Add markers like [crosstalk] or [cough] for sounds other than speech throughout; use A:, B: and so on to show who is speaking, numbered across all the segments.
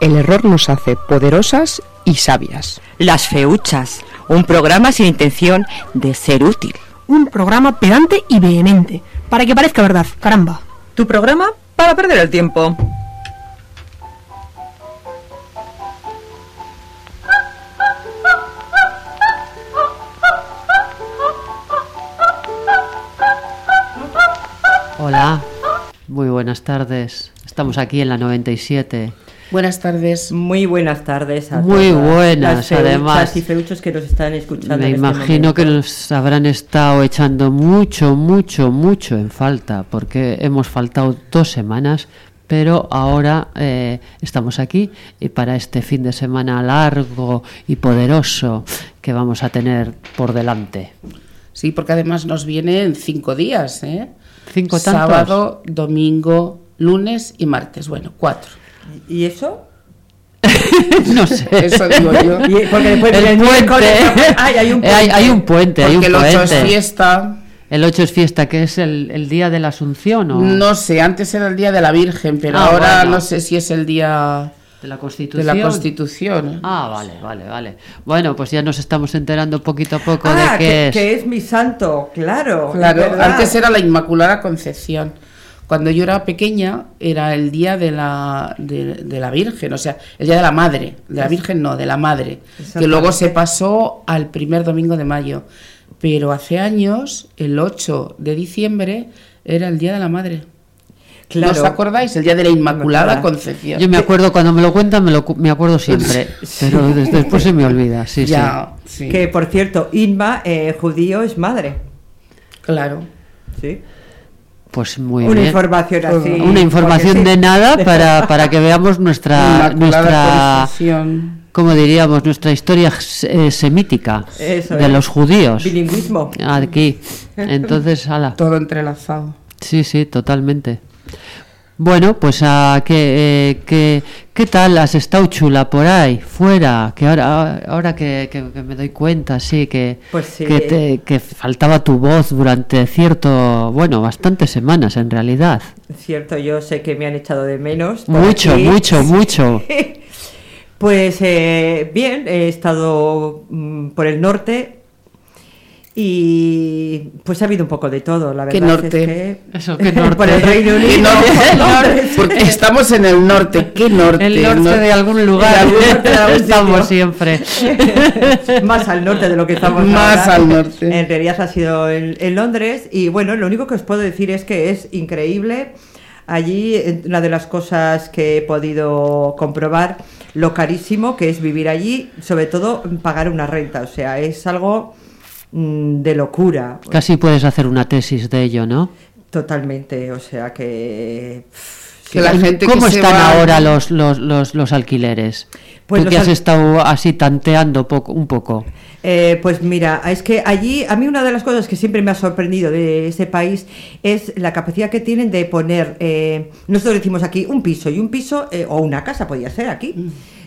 A: El error nos hace poderosas y sabias.
B: Las Feuchas. Un programa sin intención de ser útil.
C: Un programa pedante y vehemente, para que parezca verdad, caramba.
D: Tu programa para perder el tiempo.
E: Hola, muy buenas tardes. Estamos aquí en la 97.
F: Buenas tardes.
G: Muy buenas tardes a
E: Muy
G: todas
E: buenas,
G: las
E: además.
G: y feuchos que nos están escuchando.
E: Me
G: en este
E: imagino que nos habrán estado echando mucho, mucho, mucho en falta, porque hemos faltado dos semanas, pero ahora eh, estamos aquí y para este fin de semana largo y poderoso que vamos a tener por delante.
F: Sí, porque además nos vienen cinco días, ¿eh?
E: ¿Cinco tantos?
F: Sábado, domingo, lunes y martes. Bueno, cuatro.
G: ¿Y eso? [laughs]
E: no sé.
F: Eso digo yo.
G: Y- porque después
E: El
G: viene el miércoles,
E: puente.
G: ay, hay un
E: Eh, [laughs] hay-
G: puente.
E: hay un puente, hay
F: Porque
E: un
F: el 8 es fiesta.
E: El 8 es fiesta, que es el, el día de la Asunción o
F: No sé, antes era el día de la Virgen, pero
E: Ah,
F: ahora
E: bueno.
F: no sé si es el día
E: de la
F: de
E: Constitución.
F: la Constitución.
E: Ah, vale, vale, vale. Bueno, pues ya nos estamos enterando poquito a poco
G: Ah,
E: de qué
G: que,
E: es.
G: que es mi santo, claro.
F: Claro, antes era la Inmaculada Concepción. Cuando yo era pequeña era el día de la, de, de la Virgen, o sea, el día de la Madre. De la Virgen no, de la Madre. Que luego se pasó al primer domingo de mayo. Pero hace años, el 8 de diciembre, era el día de la Madre.
G: Claro.
F: ¿No os acordáis? El día de la Inmaculada
G: Inmaculada.
F: Concepción.
E: Yo me acuerdo, cuando me lo cuentan, me, lo, cu- me acuerdo siempre, [laughs] pero des- después se me olvida, sí,
F: ya, sí.
G: Que por cierto, Inma, eh, judío, es madre.
F: Claro.
G: Sí.
E: Pues muy
G: Una
E: bien.
G: información así.
E: Una información de
G: sí.
E: nada [laughs] para, para que veamos nuestra,
F: Inmaculada
E: nuestra como diríamos, nuestra historia eh, semítica
G: Eso
E: de
G: es.
E: los judíos.
G: Bilingüismo.
E: Aquí. Entonces, ala.
F: Todo entrelazado.
E: Sí, sí, totalmente. Bueno, pues a qué, eh, qué, ¿qué tal has estado chula por ahí, fuera? Que ahora, ahora que, que- que me doy cuenta, sí, que,
G: Pues sí.
E: que, te- que faltaba tu voz durante cierto, bueno, bastantes semanas en realidad.
G: Cierto, yo sé que me han echado de menos.
E: Mucho,
G: aquí.
E: mucho, [laughs] mucho.
G: Pues eh, bien, he estado mm, por el norte y pues ha habido un poco de todo, la
F: ¿Qué
G: verdad
F: norte?
G: es que
E: Eso, ¿qué norte? [laughs]
G: por el Reino
F: ¿Qué
G: Unido.
F: norte? [laughs]
G: Londres. [laughs]
F: Porque estamos en el norte. ¿Qué norte?
E: El norte
F: No-
E: de algún lugar.
G: De algún norte de algún
E: Estamos siempre.
G: más al norte de lo que estamos
F: Más
G: ahora.
F: al norte.
G: En realidad ha sido en, en Londres y bueno, lo único que os puedo decir es que es increíble. Allí eh, una de las cosas que he podido comprobar, lo carísimo que es vivir allí, sobre todo pagar una renta, o sea, es algo de locura.
E: Casi puedes hacer una tesis de ello, ¿no?
G: Totalmente, o sea que...
F: la gente
E: ¿Cómo
F: que se
E: están
F: va-
E: ahora los, los, los, los alquileres?
G: Pues
E: Tú
G: los
E: que has
G: al-
E: estado así tanteando poco, un poco.
G: Eh, pues mira, es que allí, a mí una de las cosas que siempre me ha sorprendido de ese país es la capacidad que tienen de poner, eh, nosotros decimos aquí un piso y un piso, eh, o una casa podía ser aquí,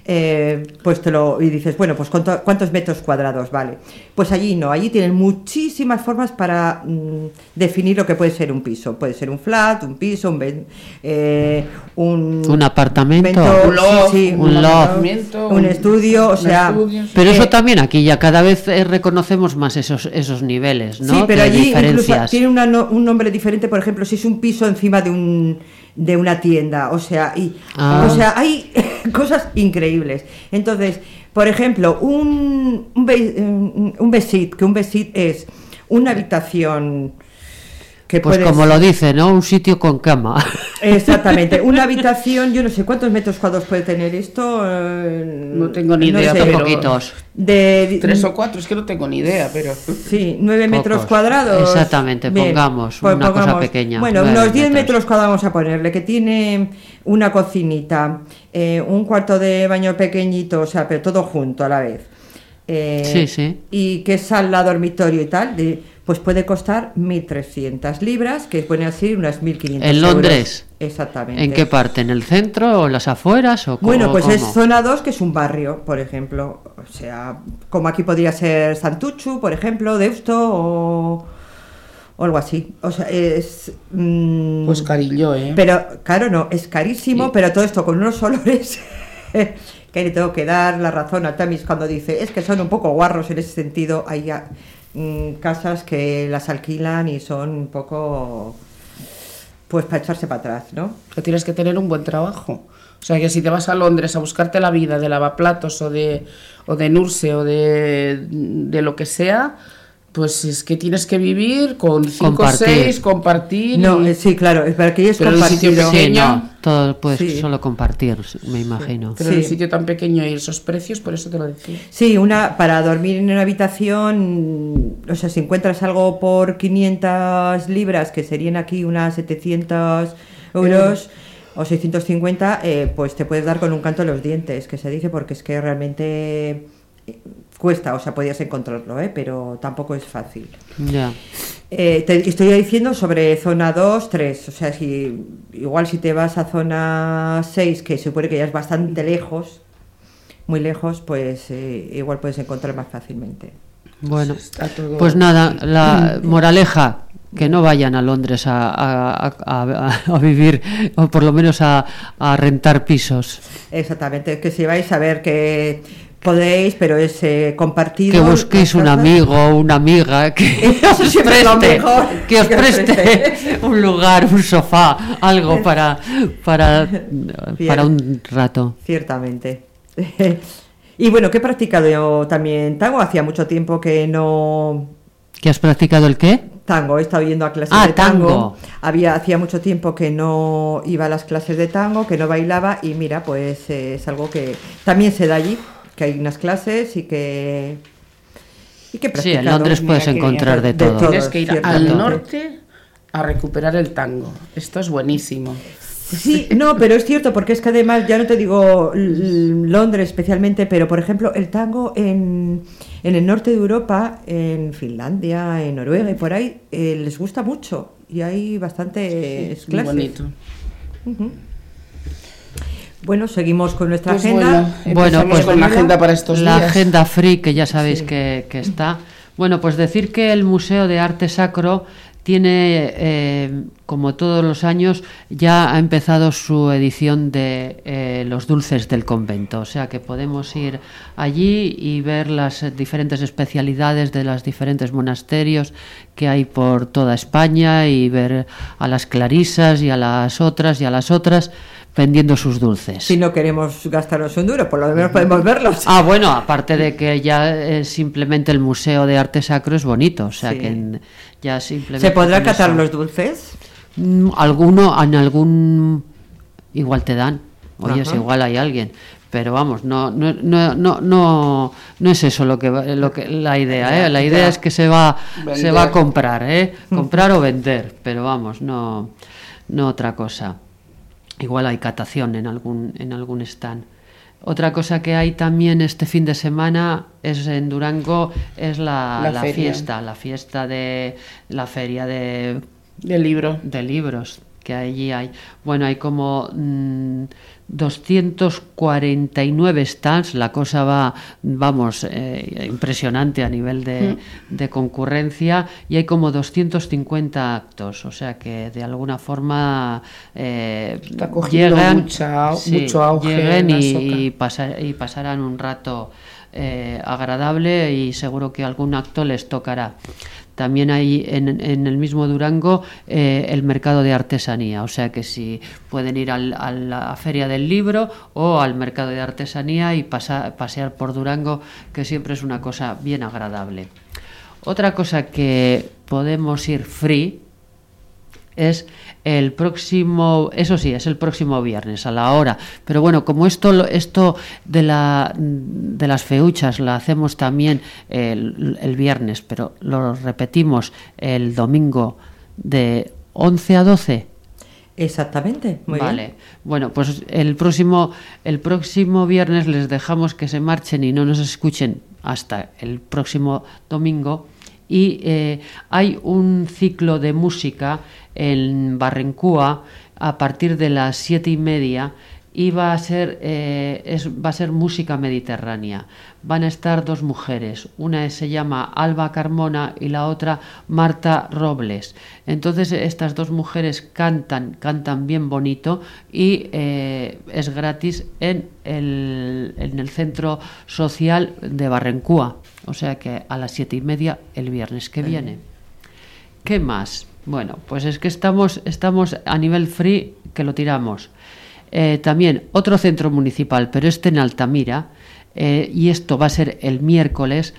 G: eh, pues te lo y dices, bueno, pues ¿cuánto- ¿cuántos metros cuadrados vale? Pues allí no, allí tienen muchísimas formas para mm, definir lo que puede ser un piso. Puede ser un flat, un piso, un ben- eh, un,
E: Un apartamento.
G: vento-
F: Un loft,
G: sí, sí,
E: un loft.
G: un estudio, o sea,
F: estudio.
E: Pero eso
G: Eh,
E: también aquí ya cada vez eh, reconocemos más esos esos niveles, ¿no?
G: Sí, pero
E: de
G: allí incluso tiene una no- un nombre diferente, por ejemplo, si es un piso encima de un de una tienda, o sea, y
E: Ah.
G: o sea, hay [laughs] cosas increíbles. Entonces, por ejemplo, un un, be- un, un besit, que un besit es una habitación
E: Pues
G: puedes-
E: como lo dice, ¿no? Un sitio con cama. [laughs]
G: Exactamente, una habitación, yo no sé cuántos metros cuadrados puede tener esto. eh,
F: No tengo ni idea,
G: sé.
E: poquitos.
G: De,
F: Tres o cuatro, es que no tengo ni idea, pero...
G: Sí, nueve
E: Pocos.
G: metros cuadrados.
E: Exactamente, pongamos una cosa pequeña,
G: Bueno, unos 10
E: metros.
G: metros cuadrados vamos a ponerle, que tiene una cocinita, eh, un cuarto de baño pequeñito, o sea, pero todo junto a la vez. Eh,
E: Sí, sí.
G: Y que sala, dormitorio y tal, de- pues puede costar 1.300 libras, que pone así unas 1.500
E: ¿En
G: euros.
E: Londres?
G: Exactamente.
E: ¿En qué parte? ¿En el centro o las afueras? O
G: Bueno,
E: cómo-
G: pues es zona 2, que es un barrio, por ejemplo. O sea, como aquí podría ser Santuchu, por ejemplo, Deusto o, o algo así. O sea, es... mm,
F: Pues carillo, ¿eh?
G: Pero, claro, no, es carísimo,
F: Sí.
G: pero todo esto con unos olores [laughs] que le tengo que dar la razón a Tamis cuando dice, es que son un poco guarros en ese sentido. Hay ya, mm, casas que las alquilan y son un poco... Pues para echarse para atrás, ¿no?
F: que tienes que tener un buen trabajo. O sea, que si te vas a Londres a buscarte la vida de lavaplatos o de, o de Nurse o de, de lo que sea, pues es que tienes que vivir con cinco o seis, compartir.
G: No,
F: y-
G: eh, sí, claro, es para que es
F: Pero sitio
G: compartido.
E: Sí,
F: pequeño.
E: no, todo puedes
G: Sí.
E: solo compartir, me imagino.
F: Pero en un sitio tan pequeño y esos precios, por eso te lo decía.
G: Sí, una para dormir en una habitación, o sea, si encuentras algo por 500 libras, que serían aquí unas 700 euros o 650, eh, pues te puedes dar con un canto en los dientes, que se dice, porque es que realmente cuesta, o sea, podías encontrarlo, ¿eh? pero tampoco es fácil.
E: Ya.
G: Eh, te estoy diciendo sobre zona 2, 3, o sea, si igual si te vas a zona 6, que se supone que ya es bastante lejos, muy lejos, pues eh, igual puedes encontrar más fácilmente.
E: Bueno,
F: todo-
E: pues nada, la moraleja, que no vayan a Londres a, a- a- a- a vivir, o por lo menos a, a rentar pisos.
G: Exactamente, que si vais a ver que podéis, pero es eh, compartido.
E: Que busquéis un amigo o una amiga que [laughs] os preste,
G: mejor,
E: que os
G: que os
E: preste un lugar, un sofá, algo [laughs] para, para, para un rato.
G: Ciertamente. [laughs] y bueno, que he practicado yo también tango, hacía mucho tiempo que no
E: ¿Que has practicado el qué?
G: Tango, he estado yendo a clases
E: Ah,
G: de tango.
E: tango.
G: Había, hacía mucho tiempo que no iba a las clases de tango, que no bailaba y mira, pues eh, es algo que también se da allí, que hay unas clases y que... Y que
E: Sí, en. Londres puedes encontrar de
G: de
E: todo.
G: todo.
F: Tienes que ir al norte a recuperar el tango. Esto es buenísimo.
G: Sí, no, pero es cierto, porque es que además, ya no te digo Londres especialmente, pero por ejemplo, el tango en, en el norte de Europa, en Finlandia, en Noruega y por ahí, eh, les gusta mucho y hay bastantes
F: Muy
G: clases.
F: bonito.
G: Ujú. Bueno, seguimos con nuestra
F: Pues
G: agenda.
F: bueno,
E: Bueno, pues
F: con la agenda para estos
E: la
F: días.
E: agenda free que ya sabéis que, que está. Bueno, pues decir que el Museo de Arte Sacro tiene, eh, como todos los años, ya ha empezado su edición de eh, Los Dulces del Convento. O sea que podemos ir allí y ver las diferentes especialidades de los diferentes monasterios que hay por toda España y ver a las clarisas y a las otras y a las otras vendiendo sus dulces.
G: Si no queremos gastarnos un duro, por lo menos podemos verlos. [laughs]
E: Ah, bueno, aparte de que ya eh, simplemente el Museo de Arte Sacro es bonito, o sea
G: Sí.
E: que en- ya simplemente...
G: ¿Se podrá catar
E: eso-
G: los dulces?
E: Mm, Alguno, en algún... Igual te dan, oyes,
G: Ajá.
E: igual hay alguien. Pero vamos, no, no, no, no, no, no es eso lo que, va- lo que la idea, ¿eh? La idea es que se va, se va a comprar, ¿eh? Comprar o vender, pero vamos, no, no otra cosa. Igual hay catación en algún, en algún stand. Otra cosa que hay también este fin de semana es en Durango es la,
F: La
E: fiesta, la fiesta de la feria de,
F: Del libro.
E: de libros que allí hay. Bueno, hay como mm, 249 stands, la cosa va, vamos, eh, impresionante a nivel de, de concurrencia y hay como 250 actos, o sea que de alguna forma eh,
F: Está cogiendo
E: llegan,
F: mucha-
E: sí,
F: mucho auge
E: lleguen y,
F: soca.
E: y pasa- y pasarán un rato eh, agradable y seguro que algún acto les tocará. También hay en, en el mismo Durango eh, el mercado de artesanía, o sea que si pueden ir al- a la feria del libro o al mercado de artesanía y pasa- pasear por Durango, que siempre es una cosa bien agradable. Otra cosa que podemos ir free es el próximo, eso sí, es el próximo viernes a la hora. Pero bueno, como esto, esto de, la, de las feuchas lo hacemos también el, el viernes, pero lo repetimos el domingo de 11 a 12.
G: Exactamente, muy
E: vale.
G: bien.
E: Bueno, pues el próximo, el próximo viernes les dejamos que se marchen y no nos escuchen hasta el próximo domingo. Y eh, hay un ciclo de música en Barrencúa a partir de las siete y media y va a ser eh, es, va a ser música mediterránea. Van a estar dos mujeres, una se llama Alba Carmona y la otra Marta Robles. Entonces estas dos mujeres cantan, cantan bien bonito y eh, es gratis en el, en el centro social de Barrencúa. O sea que a las siete y media el viernes que viene. ¿Qué más? Bueno, pues es que estamos, estamos a nivel free que lo tiramos. Eh, también otro centro municipal, pero este en Altamira, eh, y esto va a ser el miércoles.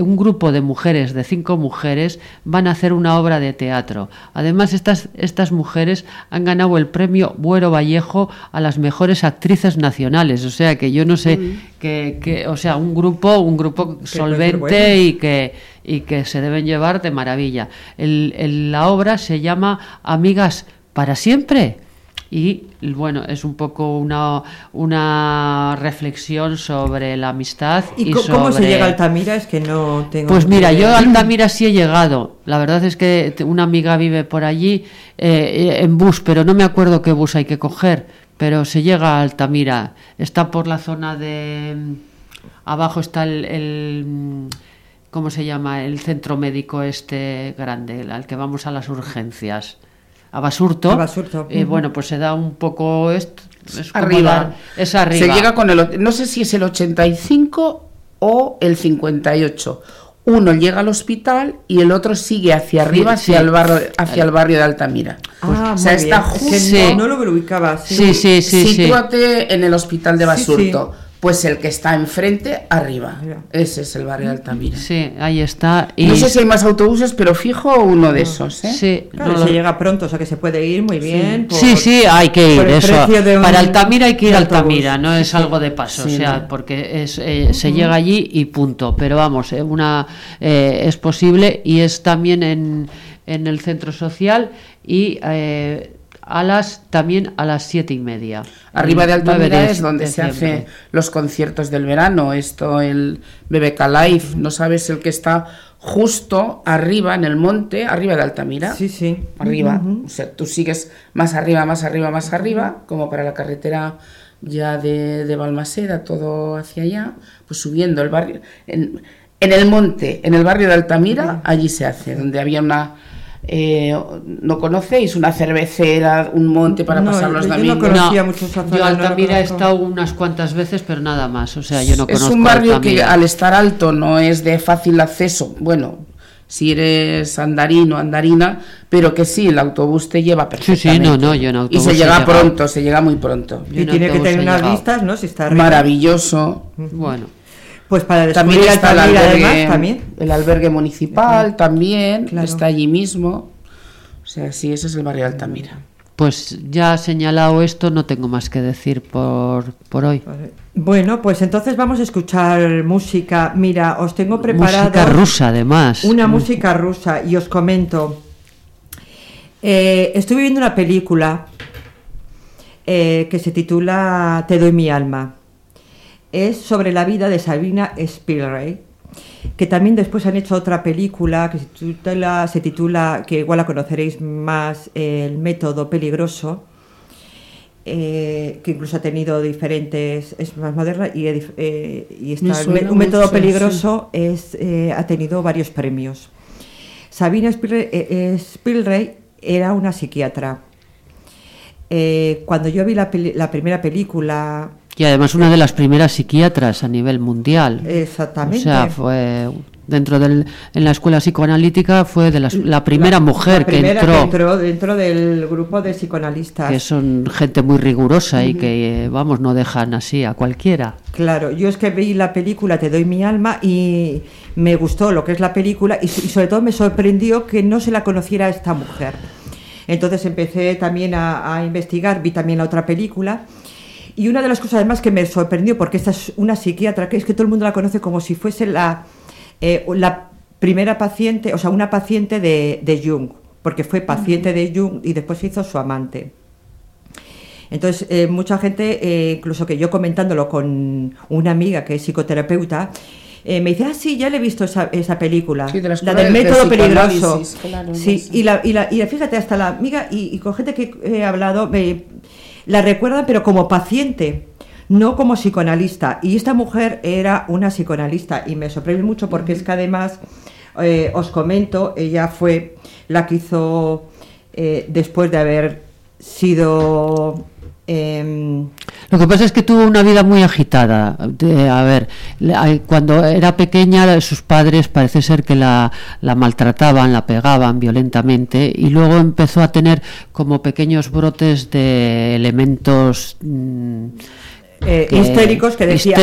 E: Un grupo de mujeres, de cinco mujeres, van a hacer una obra de teatro. Además, estas, estas mujeres han ganado el premio Buero Vallejo a las mejores actrices nacionales. O sea que yo no sé, que, que- o sea, un grupo, un grupo solvente
G: bueno.
E: y que, y que se deben llevar de maravilla. El- el- la obra se llama Amigas para siempre. Y bueno, es un poco una, una reflexión sobre la amistad.
G: ¿Y, cómo se llega a Altamira? Es que no tengo...
E: Pues mira, yo a Altamira sí he llegado. La verdad es que una amiga vive por allí eh, en bus, pero no me acuerdo qué bus hay que coger. Pero se llega a Altamira. Está por la zona de... mm, Abajo está el... el, mm, ¿Cómo se llama? El centro médico este grande, al que vamos a las urgencias. A Basurto.
G: A Basurto,
E: Eh. Bueno, pues se da un poco... esto es
F: Arriba.
E: dar- es arriba.
F: Se llega con el. No sé si es el 85 o el 58. Uno llega al hospital y el otro sigue hacia arriba, hacia,
E: sí.
F: el, barrio, hacia el barrio de Altamira.
G: Ah,
F: o sea,
G: muy
F: está justo.
E: Sí.
G: no, no lo ubicaba. Sí.
E: Sí, sí, sí, sí.
F: Sitúate en el hospital de
G: Sí,
F: Basurto. Pues el que está enfrente, arriba. Ese es el barrio de Altamira.
E: Sí, ahí está. Y
F: No sé si hay más autobuses, pero fijo uno de esos, ¿eh?
E: Sí,
G: Claro,
E: no
G: se llega pronto, o sea que se puede ir muy bien. por-
E: Sí, sí, hay que ir. Eso.
G: un-
E: Para Altamira hay que ir a. Altamira, no es
G: sí.
E: algo de paso,
F: Sí,
E: o sea,
F: no.
E: porque es, eh, se llega allí y punto. Pero vamos, eh, una eh, es posible y es también en, en el centro social y eh, a las también a las siete y media.
F: Arriba de
E: El 9
F: Altamira es donde
E: de
F: se hacen los conciertos del verano. Esto, el BBK Live, ¿no sabes? El que está justo arriba, en el monte, arriba de Altamira.
G: Sí, sí.
F: Arriba.
G: Ujú.
F: O sea, tú sigues más arriba, más arriba, más arriba, como para la carretera ya de, de Balmaseda, todo hacia allá, pues subiendo el barrio. En, en el monte, en el barrio de Altamira, allí se hace, donde había una. Eh, ¿No conocéis? Una cervecera, un monte para
G: No,
F: pasar los
G: yo no
F: domingos.
G: conocía mucho esa zona,
E: yo
G: no
E: Altamira he estado unas cuantas veces, pero nada más. O sea, yo no
F: es
E: conozco
F: un barrio que al estar alto no es de fácil acceso. Bueno, si eres andarino, andarina, pero que sí, el autobús te lleva
E: Sí,
F: perfectamente.
E: sí, no, no, yo en
F: Y
E: autobús
F: se
E: he
F: llega
E: llegado.
F: pronto, se llega muy pronto.
E: Yo
G: Y
E: en
G: tiene que tener unas vistas, ¿no? Si está arriba.
F: Maravilloso.
E: Bueno,
G: Pues para
F: También está el
G: Altamira
F: albergue,
G: además también.
F: el albergue municipal, también,
G: Claro.
F: está allí mismo. O sea, sí, ese es el barrio de Altamira.
E: pues ya señalado esto, no tengo más que decir por, por hoy.
G: Bueno, pues entonces vamos a escuchar música. Mira, os tengo preparado
E: Música rusa, además.
G: una música rusa y os comento. Eh, estuve viendo una película eh, que se titula Te doy mi alma. Es sobre la vida de Sabina Spielreich que también después han hecho otra película que se titula, se titula que igual la conoceréis más, El método peligroso, eh, que incluso ha tenido diferentes, es más moderna y, eh, y está, un método peligroso es, eh, ha tenido varios premios. Sabina Spielrey, era una psiquiatra. cuando yo vi la, la primera película
E: y además una de las primeras psiquiatras a nivel mundial.
G: Exactamente.
E: O sea, fue dentro del en la escuela psicoanalítica fue de las, la primera mujer que, entró,
G: dentro del grupo de psicoanalistas.
E: Que son gente muy rigurosa y que vamos no dejan así a cualquiera.
G: Claro yo es que vi la película te doy mi alma y me gustó lo que es la película y, y sobre todo me sorprendió que no se la conociera esta mujer. Entonces empecé también a, a investigar vi también la otra película y una de las cosas además que me sorprendió, porque esta es una psiquiatra, que es que todo el mundo la conoce como si fuese la, eh, la primera paciente, o sea, una paciente de, de Jung, porque fue paciente de Jung y después se hizo su amante. Entonces, eh, mucha gente, eh, incluso que yo comentándolo con una amiga que es psicoterapeuta, me dice, ah, sí, ya le he visto esa, esa película, la, del método peligroso. sí, y, la, y, la, y fíjate, hasta la amiga y, con gente que he hablado, me, la recuerdan pero como paciente, no como psicoanalista. Y esta mujer era una psicoanalista y me sorprende mucho porque es que además, eh, os comento, ella fue la que hizo, eh, después de haber sido
E: Em, Lo que pasa es que tuvo una vida muy agitada. a ver, cuando era pequeña sus padres parece ser que la, la, maltrataban, la pegaban violentamente y luego empezó a tener como pequeños brotes de elementos...
G: Mm, eh, histéricos que decía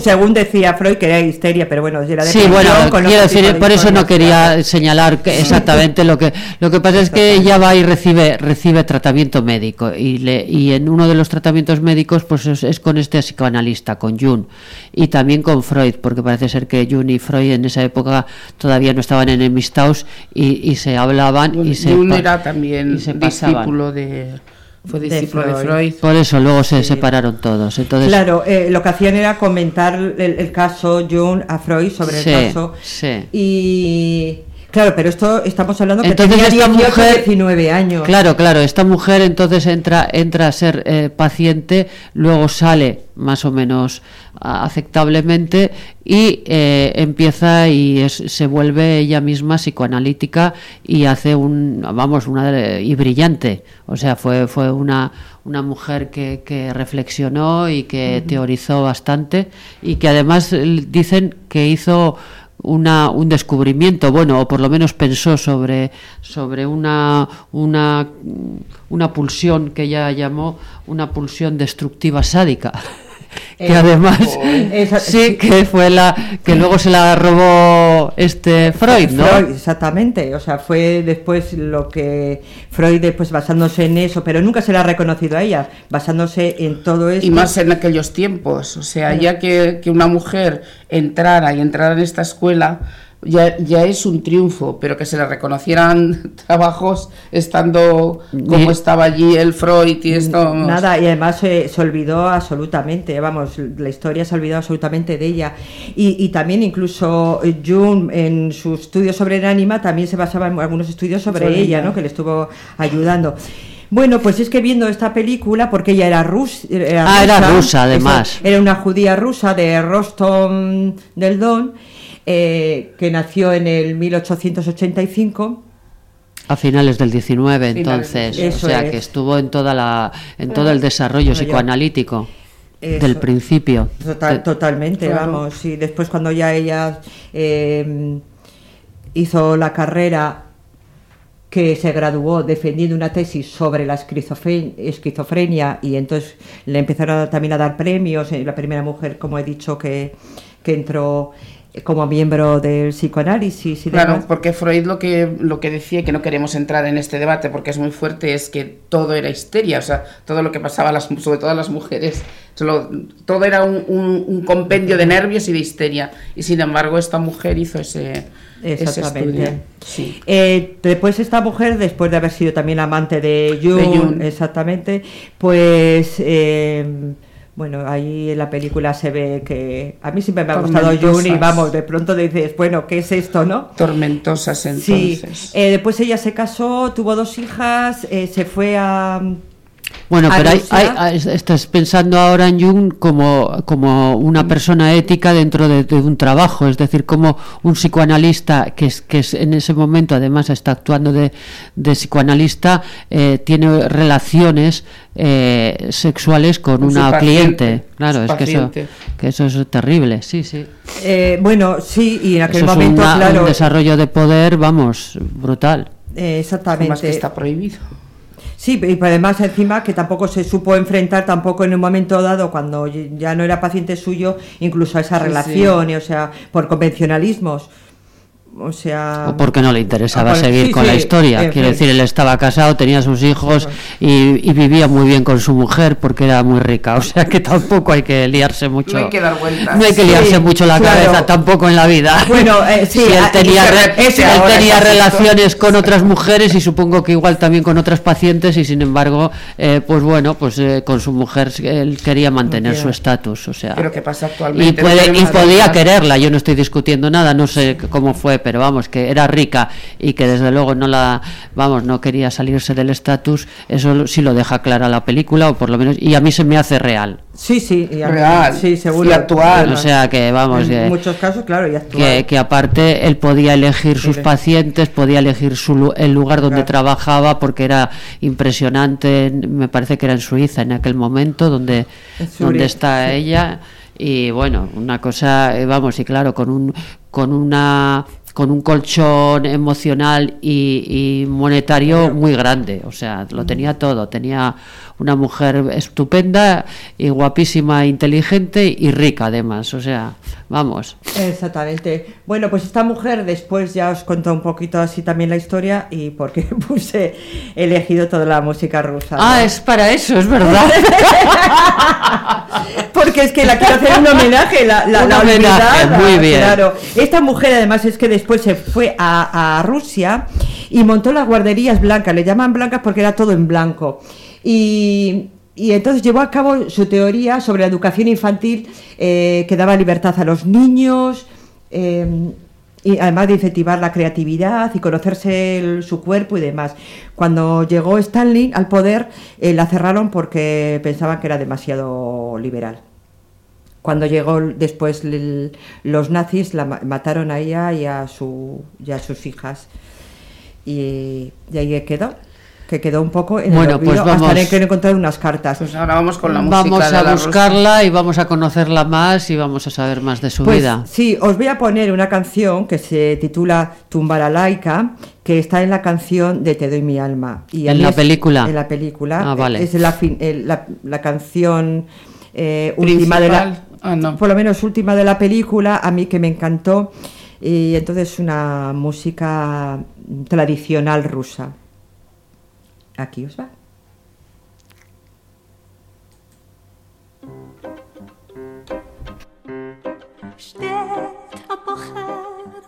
G: según, decía Freud que era histeria pero bueno era
E: de sí bueno quiero decir por eso no quería señalar exactamente lo que lo que pasa es que ella va y recibe recibe tratamiento médico y le y en uno de los tratamientos médicos pues es, con este psicoanalista con Jung y también con Freud porque parece ser que Jung y Freud en esa época todavía no estaban enemistados y, y se hablaban y se
F: Jung era también discípulo de fue discípulo de Freud.
E: Por eso luego se separaron todos. Entonces...
G: Claro, eh, lo que hacían era comentar el, caso Jung a Freud sobre el caso.
E: Sí.
G: Y Claro, pero esto estamos hablando que entonces tenía 18, mujer, 19 años.
E: Claro, claro, esta mujer entonces entra entra a ser eh, paciente, luego sale más o menos aceptablemente y eh, empieza y se vuelve ella misma psicoanalítica y hace un vamos una y brillante o sea fue fue una una mujer que, que reflexionó y que teorizó bastante y que además dicen que hizo una, un descubrimiento, bueno, o por lo menos pensó sobre, sobre una, una, una pulsión que ella llamó una pulsión destructiva sádica. [laughs] que eh, además [laughs] sí que fue la que luego se la robó este Freud, ¿no?
G: exactamente, o sea, fue después lo que Freud después basándose en eso, pero nunca se la ha reconocido a ella, basándose en todo eso.
F: Y más en aquellos tiempos, o sea, ya que, que una mujer entrara y entrara en esta escuela, ya, ya es un triunfo, pero que se le reconocieran [laughs] trabajos estando como estaba allí el Freud y esto.
G: Nada, y además se olvidó absolutamente, vamos, la historia se olvidó absolutamente de ella. Y, también incluso Jung en su estudio sobre el ánima también se basaba en algunos estudios sobre, ella, ¿no? Que le estuvo ayudando. Bueno, pues es que viendo esta película, porque ella era, rus,
E: ah, era rusa, además.
G: Era una judía rusa de Rostov del Don eh, que nació en el 1885.
E: A finales del 19, entonces, o sea, que estuvo en toda la en todo el desarrollo psicoanalítico del principio.
G: totalmente, vamos. Y después cuando ya ella eh, hizo la carrera que se graduó defendiendo una tesis sobre la esquizofrenia y entonces le empezaron también a dar premios, eh, la primera mujer, como he dicho, que, que entró como miembro del psicoanálisis y
F: claro porque Freud lo que lo que decía que no queremos entrar en este debate porque es muy fuerte es que todo era histeria o sea todo lo que pasaba las, sobre todo a las mujeres solo, todo era un, compendio de nervios y de histeria y sin embargo esta mujer hizo ese Exactamente.
G: sí. Eh, después esta mujer, después de haber sido también amante de Jung, exactamente, pues eh, Bueno, ahí en la película se ve que a mí siempre me ha gustado June y
F: Tormentosas.
G: vamos, de pronto dices, bueno, ¿qué es esto, no?
F: Tormentosas
G: Sí,
F: entonces.
G: eh, después ella se casó, tuvo dos hijas, eh, se fue a...
E: Bueno, pero hay, estás pensando ahora en Jung como, como una persona ética dentro de, de un trabajo, es decir, como un psicoanalista que, es, que es en ese momento además está actuando de, de psicoanalista, eh, tiene relaciones eh, sexuales con, una
F: paciente,
E: cliente. Claro, es que eso,
F: paciente.
E: que eso es terrible, sí, sí.
G: eh, bueno, sí, y en aquel
E: Eso es
G: momento,
E: una-
G: claro,
E: un desarrollo de poder, vamos, brutal.
G: eh,
F: Más
G: exactamente.
F: que está prohibido.
G: Sí, y además encima que tampoco se supo enfrentar tampoco en un momento dado cuando ya no era paciente suyo, incluso a esa
F: Sí,
G: relación, y, o sea, por convencionalismos. O sea,
E: O porque no le interesaba
G: Ah, por-
E: seguir
G: sí,
E: con
G: sí,
E: la historia. Quiero decir, él estaba casado, tenía sus hijos y, y vivía muy bien con su mujer porque era muy rica. O sea que tampoco hay que liarse mucho.
F: No hay que dar vueltas.
E: No hay que liarse
G: Sí,
E: mucho la
G: claro.
E: cabeza tampoco en la vida.
G: Bueno, eh, [laughs] sí,
E: Si él
G: ah,
E: tenía,
F: y
E: él tenía relaciones con otras mujeres y supongo que igual también con otras pacientes y sin embargo, eh, pues bueno, pues eh, con su mujer él quería mantener su estatus. O sea,
F: Pero ¿qué pasa
E: y,
F: actualmente?
E: puede-
F: No
E: y podía quererla, yo no estoy discutiendo nada, no sé cómo fue, pero vamos, que era rica y que desde luego no la, vamos, no quería salirse del estatus, eso sí lo deja clara la película, o por lo menos, y a mí se me hace real.
G: sí, sí, y
F: Real,
G: sí, seguro.
F: y actual.
E: O sea que, vamos,
G: en
E: que,
G: muchos casos, claro, y actual.
E: que, que aparte él podía elegir sus
G: Sí.
E: pacientes, podía elegir su, lu- el lugar donde
G: Claro.
E: trabajaba, porque era impresionante, me parece que era en Suiza en aquel momento, donde, donde está
G: sí.
E: ella y bueno una cosa eh, vamos y claro con un con una con un colchón emocional y, y monetario muy grande o sea lo tenía todo tenía una mujer estupenda y guapísima inteligente y rica además o sea vamos
G: Exactamente. Bueno, pues esta mujer, después ya os cuento un poquito así también la historia y por qué [laughs] puse elegido toda la música rusa. ¿no?
E: ah es para eso es verdad [laughs]
G: Porque es que la quiero hacer un homenaje, la, la,
E: homenaje, muy bien.
G: Claro. Esta mujer además es que después se fue a, a Rusia y montó las guarderías blancas, le llaman blancas porque era todo en blanco. Y, y entonces llevó a cabo su teoría sobre la educación infantil eh, que daba libertad a los niños. eh, y además de incentivar la creatividad y conocerse su cuerpo y demás. Cuando llegó Stalin al poder, eh, la cerraron porque pensaban que era demasiado liberal. Cuando llegó después los nazis, la ma- mataron a ella y a, su, y a sus hijas. Y, y ahí quedó, que quedó un poco en
E: Bueno,
G: el
E: pues
G: olvido
E: vamos-
G: hasta que encontrar unas cartas.
F: Pues ahora vamos con la música
E: vamos
F: de
E: a
F: Rosa.
E: buscarla y vamos a conocerla más y vamos a saber más de su
G: Pues
E: vida
G: sí, os voy a poner una canción que se titula Tumbaralaika, que está en la canción de Te doy mi alma. Y
E: ¿En la
G: es-
E: película?
G: En la película.
E: Ah, vale.
G: Es la, fin- el- la, la canción eh, última de la...
F: Ah, no.
G: Por lo menos última de la película, a mí que me encantó. Y entonces una música tradicional rusa. Aquí os va.
H: Steht a Bocher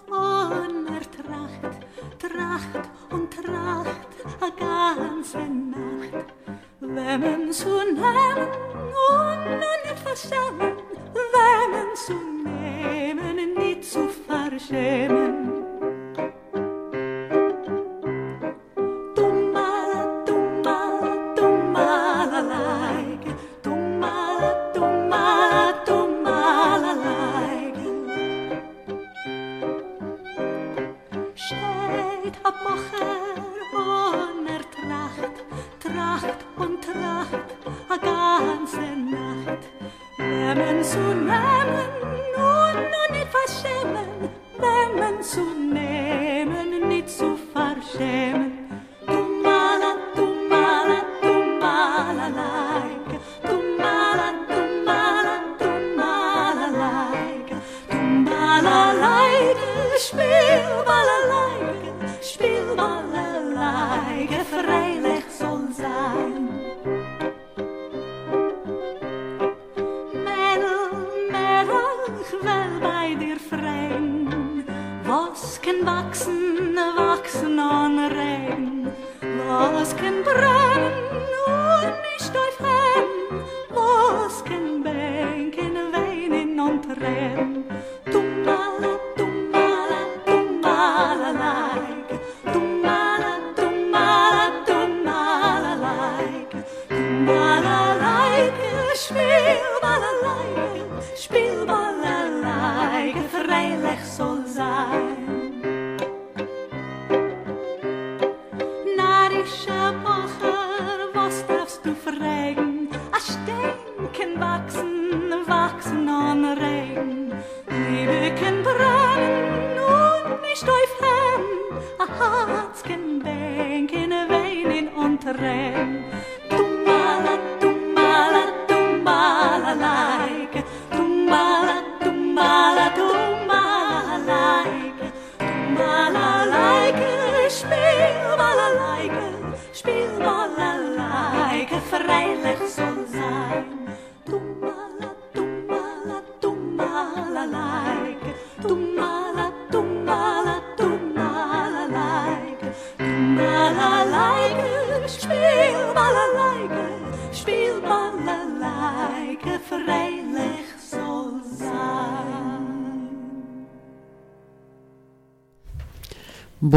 H: und er tracht, tracht und tracht a ganze Nacht. Wenn man zu nehmen und noch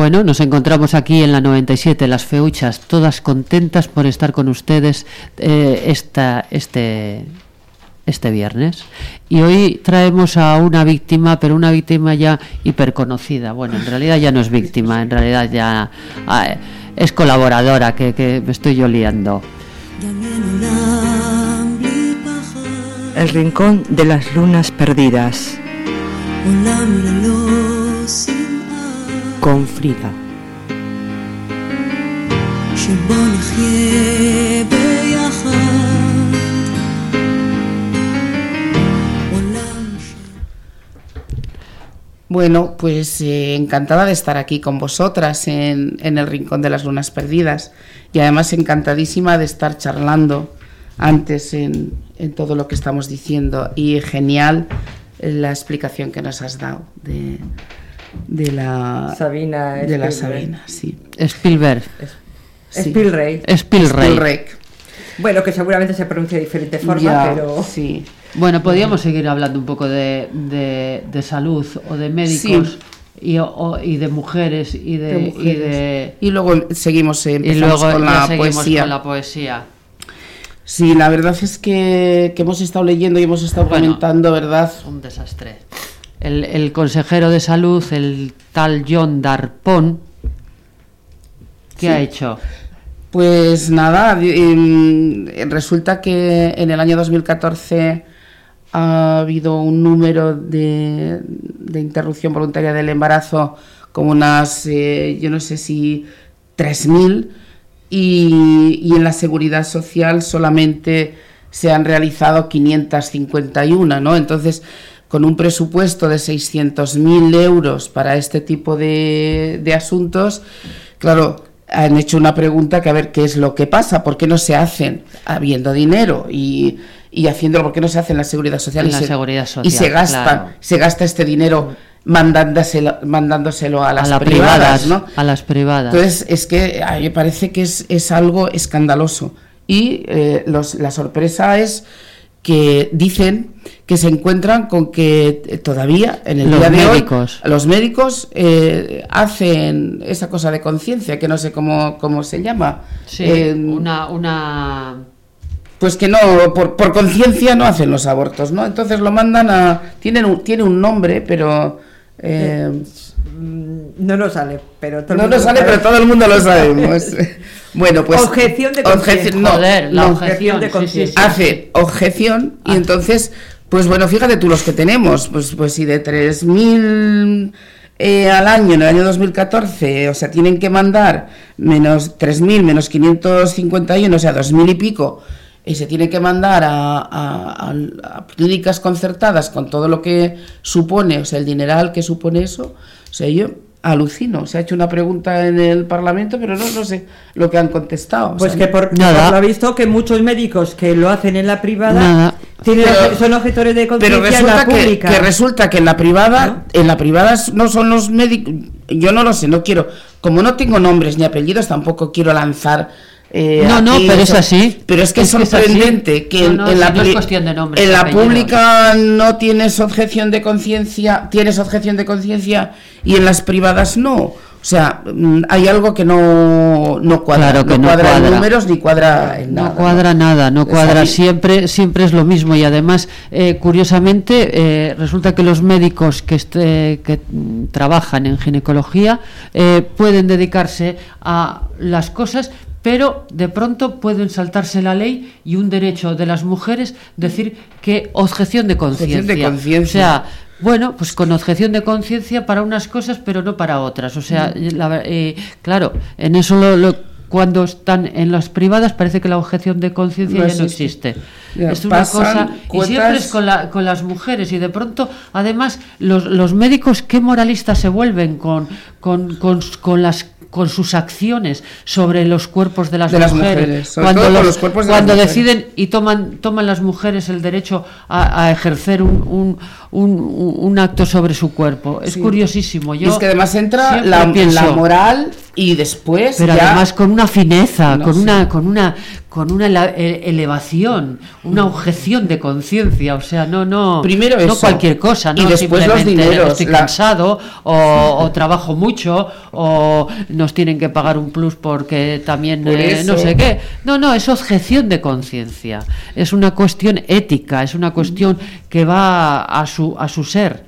E: Bueno, nos encontramos aquí en la 97, las feuchas, todas contentas por estar con ustedes eh, esta, este, este viernes. Y hoy traemos a una víctima, pero una víctima ya hiperconocida. Bueno, en realidad ya no es víctima, en realidad ya ah, es colaboradora, que, que me estoy yo liando.
I: El rincón de las lunas perdidas.
A: Con Frida.
F: Bueno, pues eh, encantada de estar aquí con vosotras en, el Rincón de las Lunas Perdidas y además encantadísima de estar charlando antes en, en todo lo que estamos diciendo y genial la explicación que nos has dado de, de la
G: Sabina
F: de la. Sabina, sí.
E: Spielberg.
F: Sí.
G: Spielrey.
E: Spielrey.
F: Spielrey.
G: Bueno, que seguramente se pronuncia de diferente forma,
F: Ya,
G: pero
F: sí.
E: Bueno, podríamos seguir hablando un poco de, de- de salud o de médicos y, o- y de mujeres y de,
F: De
E: y
F: mujeres.
E: de-
F: Y luego seguimos, eh,
E: y luego
F: con la
E: seguimos
F: poesía.
E: con la poesía.
F: Sí, la verdad es que, que hemos estado leyendo y hemos estado
E: Bueno.
F: comentando, ¿verdad?
E: Un desastre. El, el consejero de salud, el tal John Darpón, ¿qué
F: Sí.
E: ha hecho?
F: Pues nada, resulta que en el año 2014 ha habido un número de, de interrupción voluntaria del embarazo como unas, eh, yo no sé si 3.000 y, y en la seguridad social solamente se han realizado 551, ¿no? Entonces, con un presupuesto de 600.000 euros para este tipo de, de asuntos, claro, han hecho una pregunta que a ver qué es lo que pasa, por qué no se hacen habiendo dinero y, y haciéndolo, por qué no se hace en la seguridad social,
E: En
F: y,
E: la
F: se,
E: seguridad
F: y se
E: social,
F: gasta,
E: claro.
F: se gasta este dinero mandándoselo, mandándoselo a las
E: a
F: privadas,
E: privadas,
F: ¿no?
E: a las privadas.
F: Entonces, es que a mí me parece que es, es algo escandaloso. Y eh, los- la sorpresa es que dicen que se encuentran con que eh, todavía en el
E: Los
F: día de
E: médicos.
F: hoy los médicos eh, hacen esa cosa de conciencia que no sé cómo, cómo se llama
E: sí,
F: Eh,
E: una, una
F: pues que no por, por conciencia no hacen los abortos no entonces lo mandan a tienen un, tiene un nombre pero eh,
G: mm, no nos sale, pero todo el
F: no
G: mundo
F: nos sale
G: sabe.
F: pero todo el mundo lo sabemos [laughs] bueno pues
G: Objeción de
F: objeción-
G: conciencia.
F: no,
E: Joder, la
F: no.
E: objeción,
G: de
E: sí, sí,
G: conciencia.
E: sí.
F: hace objeción y
E: Ah.
F: entonces, pues bueno, fíjate tú los que tenemos, pues, pues si de 3.000 eh, al año en el año 2014, o sea, tienen que mandar menos 3.000, menos 551, o sea, 2.000 y pico, y se tiene que mandar a, a- a- a clínicas concertadas con todo lo que supone, o sea, el dineral que supone eso, o sea, yo alucino, se ha hecho una pregunta en el Parlamento, pero no, no sé lo que han contestado. o
G: Pues
F: sea,
G: que por,
E: Nada.
G: por lo visto que muchos médicos que lo hacen en la privada
E: Nada.
F: Pero-
G: son objetores de
F: pero
G: conciencia en la
F: resulta que,
G: pública.
F: que resulta que en la privada en la privada no son los médicos yo no lo sé no quiero como no tengo nombres ni apellidos tampoco quiero lanzar eh,
E: No, no, pero es así.
F: pero es que es,
E: Es que es así.
F: sorprendente que
E: No,
F: en,
E: no,
F: en
E: si
F: la
E: no es
F: pri-
E: cuestión de nombres
F: en la pública no tienes objeción de conciencia tienes objeción de conciencia y en las privadas no o sea, mm, hay algo que no, no cuadra.
E: Claro que no
F: cuadra en
E: cuadra.
F: números ni cuadra en nada.
E: No cuadra nada, no cuadra
F: ahí.
E: siempre, siempre es lo mismo y además, eh, curiosamente, eh, resulta que los médicos que, este- que trabajan en ginecología eh, pueden dedicarse a las cosas, pero de pronto pueden saltarse la ley y un derecho de las mujeres decir que objeción de conciencia.
F: Objeción de conciencia.
E: O sea, bueno, pues con objeción de conciencia para unas cosas, pero no para otras. O sea, la- eh, claro, en eso lo, lo- cuando están en las privadas parece que la objeción de conciencia
F: No
E: ya no
F: existe. Ya,
E: es una cosa y siempre es con, la- con las mujeres y de pronto, además, los, los médicos qué moralistas se vuelven con, con, con, con las con sus acciones sobre los cuerpos de las
F: De las
E: mujeres,
F: sobre
E: cuando, los-
F: los cuerpos de
E: cuando
F: las mujeres.
E: deciden y toman toman las mujeres el derecho a, a ejercer un, un, un- un acto sobre su cuerpo es
F: Sí.
E: curiosísimo
F: Y
E: yo
F: es que además entra la, la moral y después
E: pero
F: ya-
E: además con una fineza,
F: No
E: con una con una con una ele- e- elevación, una objeción de conciencia, o sea, no no
F: Primero
E: no
F: eso.
E: cualquier cosa,
F: Y
E: no
F: después los
E: Simplemente
F: dineros,
E: estoy
F: la-
E: cansado o, [laughs] o trabajo mucho o nos tienen que pagar un plus porque también
F: Por
E: eh, no sé qué. No, no, es objeción de conciencia. Es una cuestión ética, es una cuestión que va a su a su ser.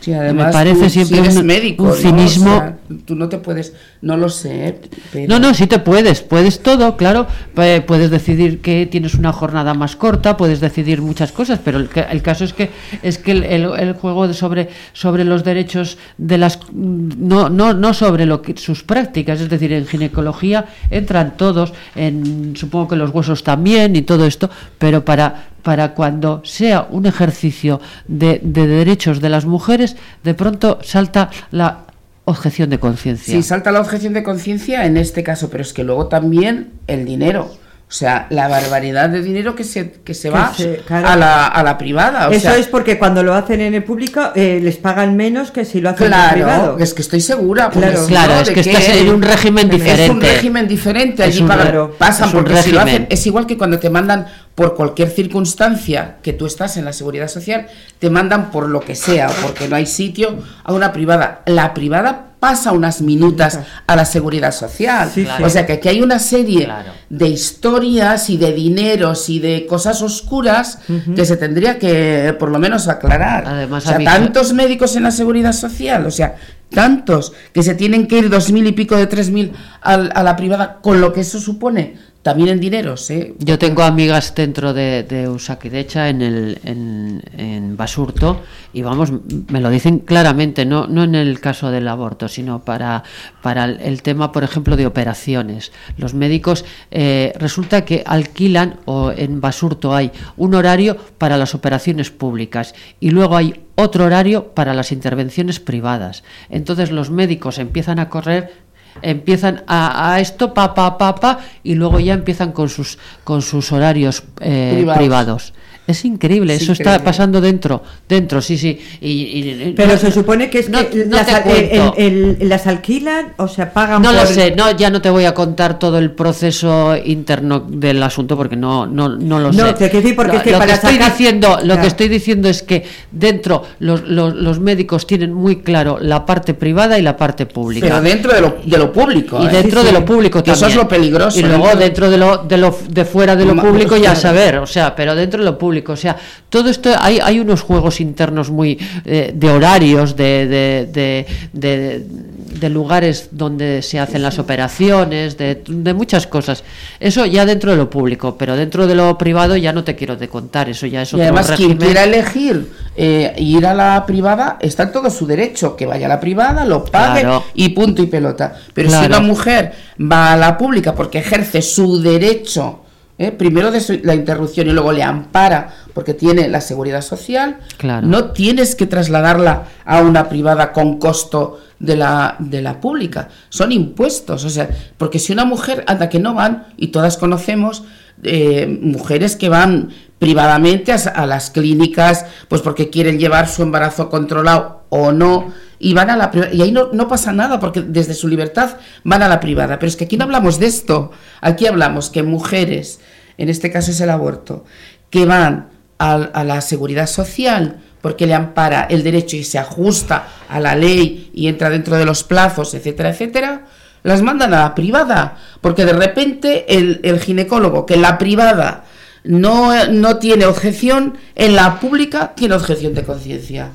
F: Sí, además,
E: me parece siempre un,
F: médico,
E: un
F: ¿no?
E: cinismo
F: O sea, tú no te puedes, no lo sé,
E: no, no, sí te puedes, puedes todo, claro, pu- puedes decidir que tienes una jornada más corta, puedes decidir muchas cosas, pero el, el caso es que es que el, juego sobre sobre los derechos de las no no no sobre lo que sus prácticas, es decir, en ginecología entran todos, en supongo que los huesos también y todo esto, pero para para cuando sea un ejercicio de, de derechos de las mujeres, de pronto salta la objeción de conciencia.
F: Sí, salta la objeción de conciencia en este caso, pero es que luego también el dinero. O sea, la barbaridad de dinero que se, que se
G: Que
F: va
G: se- claro.
F: a, la, a la privada. O
G: Eso
F: sea,
G: es porque cuando lo hacen en el público eh, les pagan menos que si lo hacen en
F: Claro,
G: privado.
F: es que estoy segura.
G: Claro.
E: Claro, es
F: ¿de
E: que estás en un régimen
F: Es un
E: diferente.
F: régimen diferente. Allí
E: un
F: pagan-
G: claro,
F: pasan
E: es
F: porque si lo
E: régimen.
F: hacen. Es igual que cuando te mandan por cualquier circunstancia que tú estás en la seguridad social, te mandan por lo que sea, o porque no hay sitio, a una privada. La privada pasa unas minutas a la seguridad social.
G: Sí.
F: O sea que aquí hay una serie
E: Claro.
F: de historias y de dineros y de cosas oscuras que se tendría que por lo menos aclarar.
E: Además,
F: o sea, tantos médicos en la seguridad social, o sea, tantos que se tienen que ir dos mil y pico de tres mil a la privada, con lo que eso supone, también en dineros, ¿eh?
E: Yo tengo amigas dentro de, de Usaquidecha en, el, en, en Basurto y vamos, me lo dicen claramente, no, no en el caso del aborto, sino para, para el tema, por ejemplo, de operaciones. Los médicos eh, resulta que alquilan, o en Basurto hay un horario para las operaciones públicas y luego hay otro horario para las intervenciones privadas. Entonces los médicos empiezan a correr empiezan a, a esto pa pa pa pa y luego ya empiezan con sus con sus horarios eh,
F: Privados.
E: privados. Es increíble,
F: Es
E: eso
F: increíble.
E: está pasando dentro, dentro, sí, sí. Y, y-
G: Pero
E: no-
G: se supone que es
E: no-
G: que
E: no
G: las,
E: cuento.
G: el- el- las alquilan o se pagan
E: No lo
G: por-
E: sé, no, ya no te voy a contar todo el proceso interno del asunto porque no, no, no lo
G: No,
E: sé.
G: te quiero decir porque
E: lo,
G: es que
E: lo
G: para
E: estoy
G: sacar-
E: diciendo, lo
G: Ya.
E: que estoy diciendo es que dentro los, los, los médicos tienen muy claro la parte privada y la parte pública.
F: Pero dentro de lo, de lo público.
E: y
F: ¿eh?
E: dentro
F: Sí,
E: de
F: sí.
E: lo público
F: Que
E: también.
F: Eso es lo peligroso.
E: Y luego dentro de lo de lo de fuera de lo público ya
F: claro.
E: saber, o sea, pero dentro de lo público, o sea, todo esto hay hay unos juegos internos muy eh, de horarios, de de, de, de- de lugares donde se hacen las operaciones, de, de muchas cosas. Eso ya dentro de lo público, pero dentro de lo privado ya no te quiero de contar, eso ya es
F: Y
E: otro
F: además, quien
E: régimen.
F: quiera elegir eh, ir a la privada, está en todo su derecho, que vaya a la privada, lo pague
E: Claro.
F: y punto y pelota. Pero si una mujer va a la pública porque ejerce su derecho, eh, primero de su- la interrupción y luego le ampara porque tiene la seguridad social,
E: Claro.
F: no tienes que trasladarla a una privada con costo de la, de la pública. Son impuestos, o sea, porque si una mujer, anda que no van, y todas conocemos eh, mujeres que van privadamente a, las clínicas, pues porque quieren llevar su embarazo controlado o no, y van a la y ahí no, no pasa nada, porque desde su libertad van a la privada. Pero es que aquí no hablamos de esto, aquí hablamos que mujeres, en este caso es el aborto, que van a, la seguridad social porque le ampara el derecho y se ajusta a la ley y entra dentro de los plazos, etcétera, etcétera, las mandan a la privada, porque de repente el, ginecólogo que en la privada no, no tiene objeción, en la pública tiene objeción de conciencia.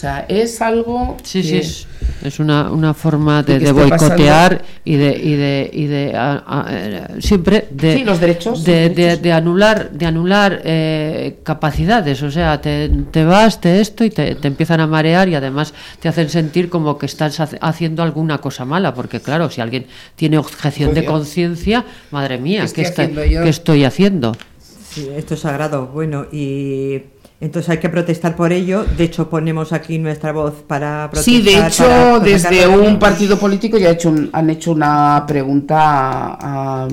F: Sea, es algo...
E: Sí, sí,
F: que-
E: es, es una, una forma de, de boicotear
F: pasando-
E: y de, y de, y de a- a- eh, siempre de,
F: Sí, los derechos,
E: de,
F: los
E: de-
F: derechos.
E: de anular de anular eh, capacidades, o sea, te, te vas, te esto y te, te empiezan a marear y además te hacen sentir como que estás hace- haciendo alguna cosa mala, porque claro, si alguien tiene objeción de
F: Obvio.
E: conciencia, madre mía,
F: ¿Qué
E: ¿qué,
F: estoy
E: está- qué estoy haciendo?
G: Sí, esto es sagrado. Bueno, y entonces hay que protestar por ello. De hecho, ponemos aquí nuestra voz para protestar.
F: Sí, de
G: para
F: hecho, desde un partido político ya ha hecho un- han hecho una pregunta a- a-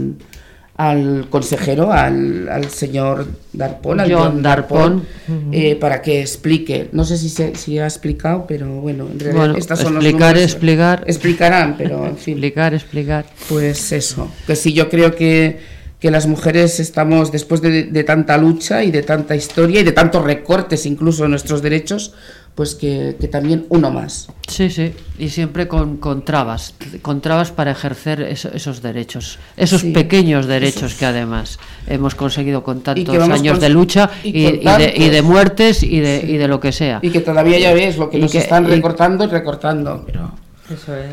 F: al consejero, al, al señor Darpón, al
E: John
F: John
E: Darpón.
F: eh, para que explique. No sé si se si ha explicado, pero bueno, en realidad
E: Bueno,
F: estas son los
E: explicar, explicar.
F: Explicarán, pero en fin.
E: Explicar, explicar.
F: Pues eso, que sí, yo creo que, que las mujeres estamos, después de, de tanta lucha y de tanta historia y de tantos recortes incluso en nuestros derechos, pues que, que también uno más.
E: Sí, sí, y siempre con, con trabas, con trabas para ejercer eso- esos derechos, esos
F: Sí.
E: pequeños derechos que además hemos conseguido con tantos años de lucha
F: y
E: y,
F: con
E: y de, y de muertes y de, y de lo que sea.
F: Y que todavía ya ves lo que nos
E: que-
F: están recortando y recortando. Pero,
G: Eso es.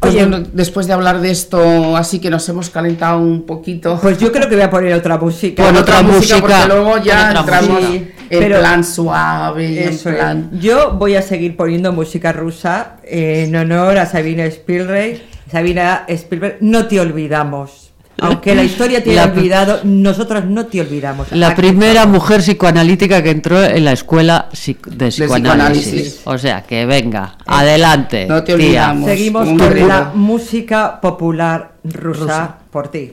F: Pues
G: Oye,
F: bueno, después de hablar de esto, así que nos hemos calentado un poquito.
G: Pues yo creo que voy a poner otra música.
E: Pon otra música,
F: porque luego ya
E: otra
F: entramos
G: música.
F: en
G: Pero-
F: plan suave, y en
G: es.
F: plan...
G: Yo voy a seguir poniendo música rusa en honor a Sabina Spielberg. Sabina Spielberg, no te olvidamos. [laughs] Aunque la historia te
E: La-
G: haya olvidado, nosotros no te olvidamos.
E: La primera mujer psicoanalítica que entró en la escuela de psicoanálisis.
F: psicoanálisis.
E: O sea, que venga, adelante.
F: No te
E: tía.
F: olvidamos.
G: Seguimos con la música popular rusa, por ti.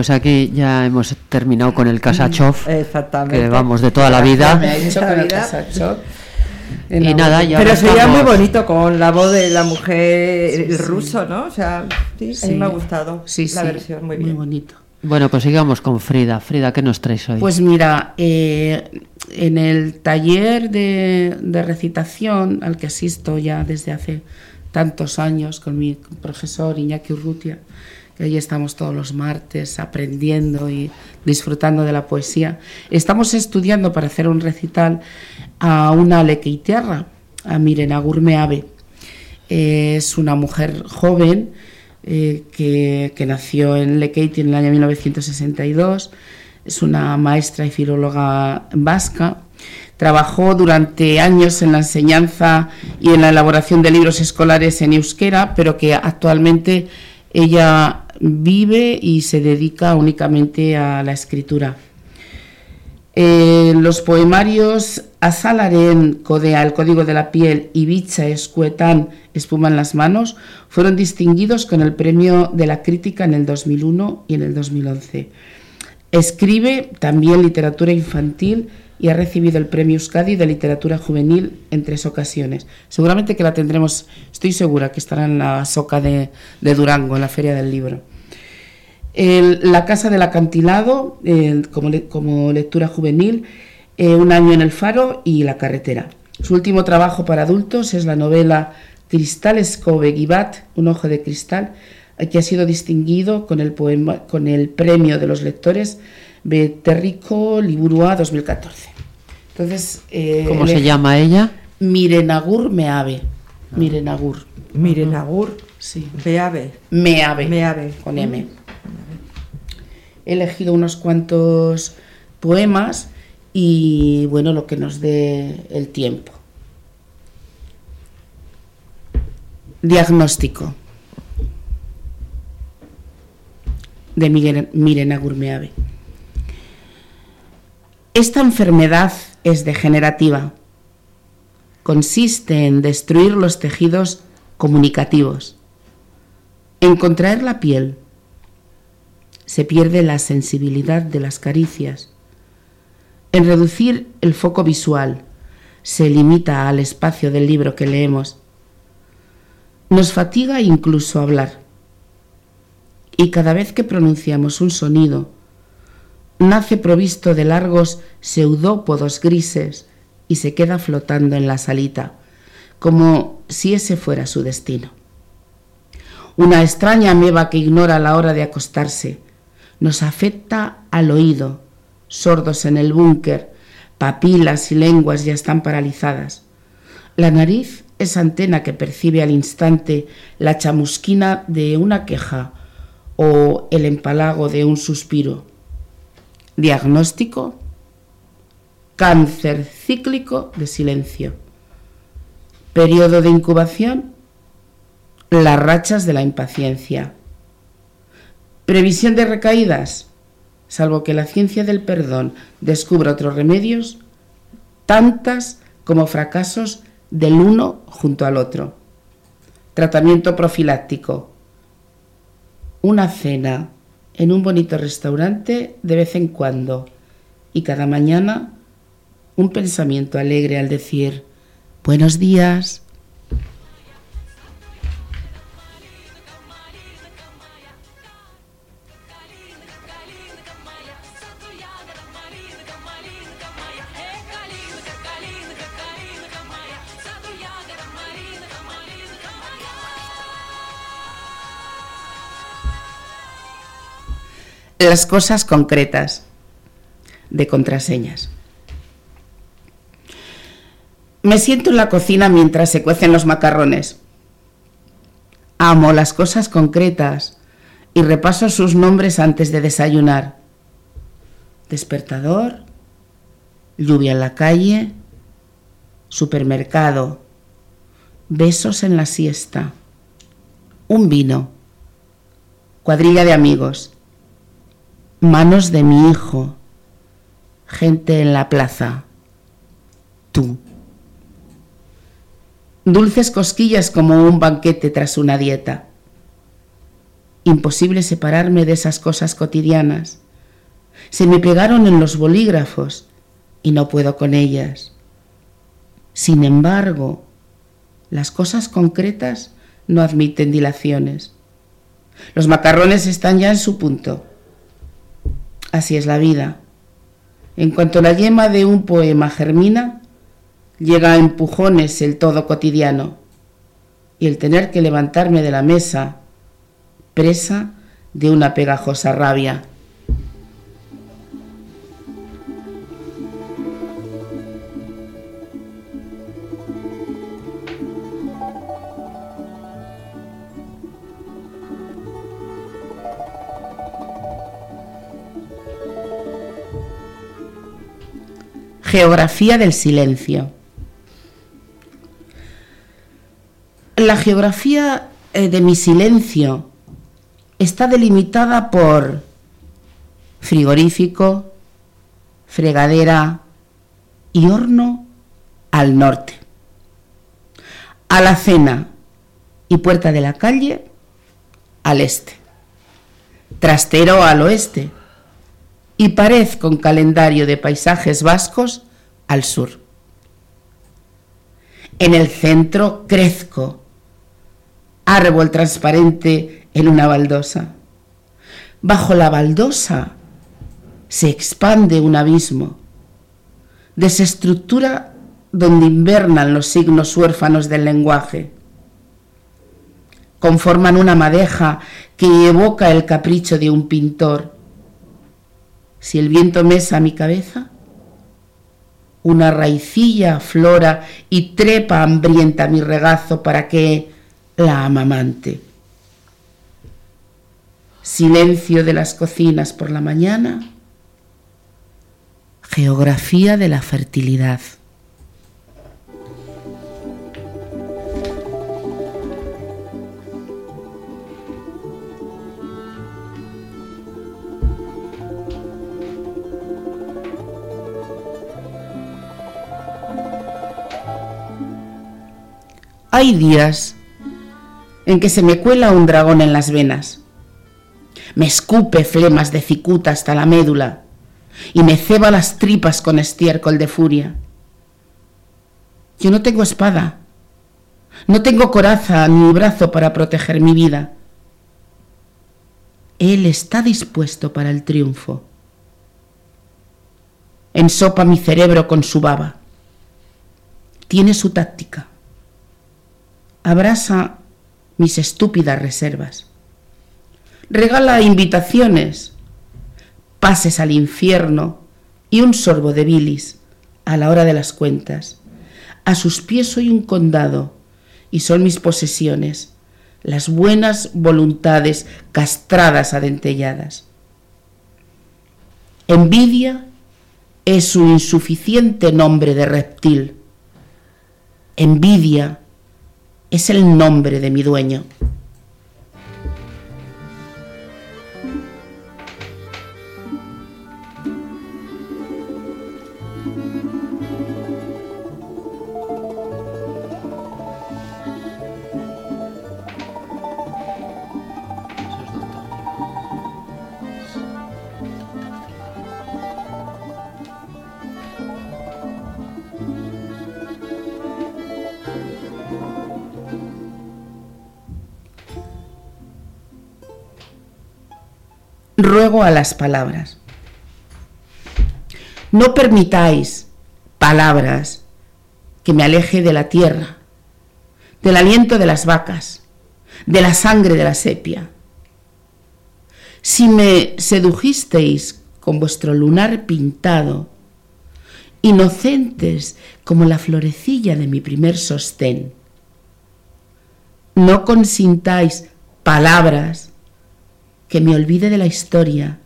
E: Pues aquí ya hemos terminado con el Kasachov, [laughs]
G: Exactamente.
E: que vamos de toda la vida.
F: Me ha dicho con el. [laughs]
E: Y nada, ya
G: Pero sería muy bonito con la voz de la mujer, el ruso, ¿no? O sea, sí, a
F: Sí.
G: mí me ha gustado
F: Sí,
G: la
F: sí,
G: versión, muy
F: muy
G: bien.
F: bonito.
E: Bueno, pues sigamos con Frida. Frida, ¿qué nos traes hoy?
F: Pues mira, eh, en el taller de, de recitación al que asisto ya desde hace tantos años con mi profesor Iñaki Urrutia, ahí estamos todos los martes aprendiendo y disfrutando de la poesía, estamos estudiando para hacer un recital a una lequeiterra, a Mirena es una mujer joven eh, que, que nació en Lekeiti en el año 1962. Es una maestra y filóloga vasca. Trabajó durante años en la enseñanza y en la elaboración de libros escolares en euskera, pero que actualmente ella vive y se dedica únicamente a la escritura. Eh, los poemarios Azalaren, Codea, El Código de la Piel y Bicha, Escuetán, Espuma en las Manos fueron distinguidos con el Premio de la Crítica en el 2001 y en el 2011. Escribe también literatura infantil y ha recibido el Premio Euskadi de Literatura Juvenil en tres ocasiones. Seguramente que la tendremos, estoy segura que estará en la Soca de, de Durango, en la Feria del Libro. El- la Casa del Acantilado, como, le- como lectura juvenil, eh, Un año en el faro y La carretera. Su último trabajo para adultos es la novela Cristal Escobe Givat, Un ojo de cristal, que ha sido distinguido con el, poema, con el premio de los lectores Beterrico Liburua 2014. Entonces, eh,
E: ¿Cómo
F: le-
E: se llama ella?
F: Mirenagur Meave. Mirenagur.
G: Miren, Agur,
F: Sí.
G: Beave.
F: Meave.
G: Meave.
F: Con M. He elegido unos cuantos poemas y bueno, lo que nos dé el tiempo. Diagnóstico de Mirena Gurmeave. Esta enfermedad es degenerativa. Consiste en destruir los tejidos comunicativos, en contraer la piel. Se pierde la sensibilidad de las caricias. En reducir el foco visual. Se limita al espacio del libro que leemos. Nos fatiga incluso hablar. Y cada vez que pronunciamos un sonido, nace provisto de largos pseudópodos grises y se queda flotando en la salita, como si ese fuera su destino. Una extraña ameba que ignora la hora de acostarse, nos afecta al oído, sordos en el búnker, papilas y lenguas ya están paralizadas. La nariz es antena que percibe al instante la chamusquina de una queja o el empalago de un suspiro. Diagnóstico, cáncer cíclico de silencio. Periodo de incubación, las rachas de la impaciencia. Previsión de recaídas, salvo que la ciencia del perdón descubra otros remedios, tantas como fracasos del uno junto al otro. Tratamiento profiláctico. Una cena en un bonito restaurante de vez en cuando y cada mañana un pensamiento alegre al decir buenos días. Las cosas concretas de contraseñas. Me siento en la cocina mientras se cuecen los macarrones. Amo las cosas concretas y repaso sus nombres antes de desayunar. Despertador, lluvia en la calle, supermercado, besos en la siesta, un vino, cuadrilla de amigos, manos de mi hijo, gente en la plaza, tú. Dulces cosquillas como un banquete tras una dieta. Imposible separarme de esas cosas cotidianas. Se me pegaron en los bolígrafos y no puedo con ellas. Sin embargo, las cosas concretas no admiten dilaciones. Los macarrones están ya en su punto. Así es la vida. En cuanto la yema de un poema germina, llega a empujones el todo cotidiano y el tener que levantarme de la mesa, presa de una pegajosa rabia. Geografía del silencio. La geografía eh, de mi silencio está delimitada por frigorífico, fregadera y horno al norte. A la cena y puerta de la calle al este. Trastero al oeste y pared con calendario de paisajes vascos al sur. En el centro crezco, árbol transparente en una baldosa. Bajo la baldosa se expande un abismo, desestructura donde invernan los signos huérfanos del lenguaje. Conforman una madeja que evoca el capricho de un pintor si el viento mesa mi cabeza, una raicilla aflora y trepa hambrienta mi regazo para que la amamante. Silencio de las cocinas por la mañana, geografía de la fertilidad. Hay días en que se me cuela un dragón en las venas. Me escupe flemas de cicuta hasta la médula y me ceba las tripas con estiércol de furia. Yo no tengo espada, no tengo coraza ni brazo para proteger mi vida. Él está dispuesto para el triunfo. Ensopa mi cerebro con su baba. Tiene su táctica abrasa mis estúpidas reservas. Regala invitaciones, pases al infierno y un sorbo de bilis a la hora de las cuentas. A sus pies soy un condado y son mis posesiones, las buenas voluntades castradas adentelladas. Envidia es su insuficiente nombre de reptil. Envidia es el nombre de mi dueño. Ruego a las palabras. No permitáis palabras que me aleje de la tierra, del aliento de las vacas, de la sangre de la sepia. Si me sedujisteis con vuestro lunar pintado, inocentes como la florecilla de mi primer sostén, no consintáis palabras que me olvide de la historia,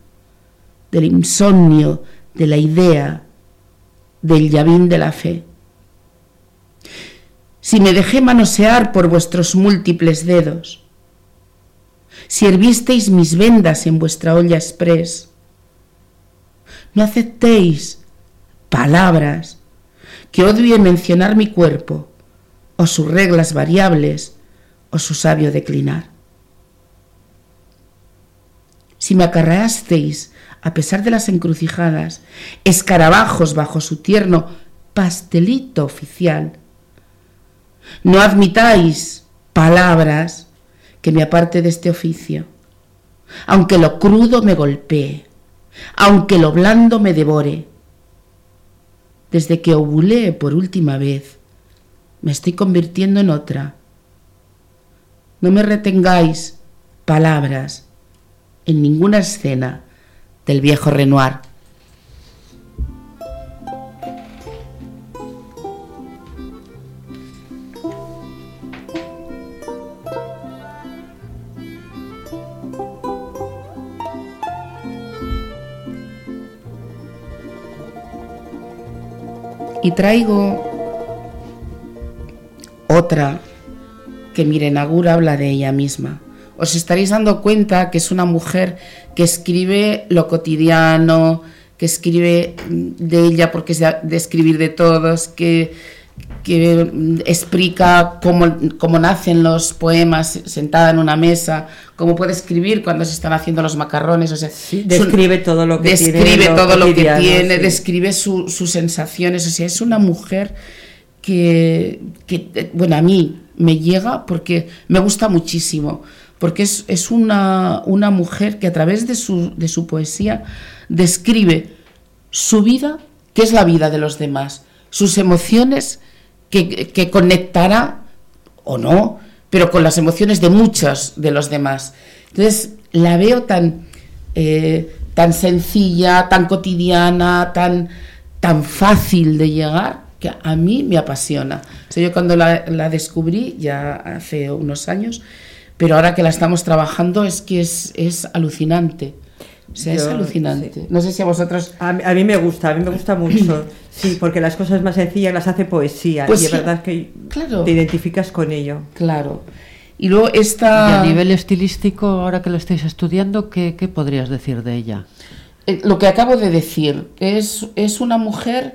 F: del insomnio, de la idea, del llavín de la fe. Si me dejé manosear por vuestros múltiples dedos, si hervisteis mis vendas en vuestra olla express, no aceptéis palabras que odie mencionar mi cuerpo, o sus reglas variables, o su sabio declinar. Si me acarreasteis, a pesar de las encrucijadas, escarabajos bajo su tierno pastelito oficial, no admitáis palabras que me aparte de este oficio, aunque lo crudo me golpee, aunque lo blando me devore. Desde que ovulé por última vez, me estoy convirtiendo en otra. No me retengáis palabras en ninguna escena del viejo Renoir. Y traigo otra que Mirenagur habla de ella misma. Os estaréis dando cuenta que es una mujer que escribe lo cotidiano, que escribe mm, de ella porque es de, escribir de todos, que, que mm, explica cómo, cómo nacen los poemas sentada en una mesa, cómo puede escribir cuando se están haciendo los macarrones. O sea, es
G: describe todo lo que tiene,
F: describe
G: lo
F: todo lo que tiene,
G: sí.
F: describe su- sus sensaciones. O sea, es una mujer que, que, bueno, a mí me llega porque me gusta muchísimo, porque es, es una, una mujer que a través de su, de su poesía describe su vida, que es la vida de los demás, sus emociones que, que conectará o no, pero con las emociones de muchos de los demás. Entonces, la veo tan, eh, tan sencilla, tan cotidiana, tan, tan fácil de llegar, que a mí me apasiona. O yo cuando la, la descubrí, ya hace unos años, pero ahora que la estamos trabajando es que es, es alucinante. O sea, es alucinante. No sé si a vosotros...
G: A, mí- a mí me gusta, a mí me gusta [clears throat] mucho. Sí, porque las cosas más sencillas las hace poesía.
F: Pues
G: y es
F: sí,
G: verdad que
F: claro.
G: te identificas con ello.
F: Claro. Y luego
E: Y
F: esta...
E: a nivel estilístico, ahora que lo estáis estudiando, ¿qué, qué podrías decir de ella?
F: Eh, lo que acabo de decir, es, es una mujer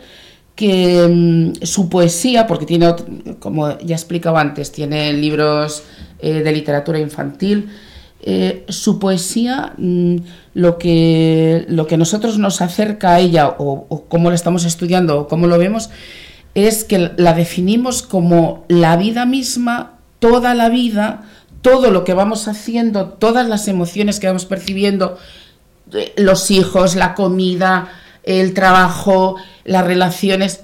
F: que mm, su poesía, porque tiene, ot- como ya explicaba antes, tiene libros eh, de literatura infantil, eh, su poesía, mm, lo, que, lo que nosotros nos acerca a ella, o, o cómo la estamos estudiando, o cómo lo vemos, es que la definimos como la vida misma, toda la vida, todo lo que vamos haciendo, todas las emociones que vamos percibiendo, eh, los hijos, la comida, el trabajo, las relaciones,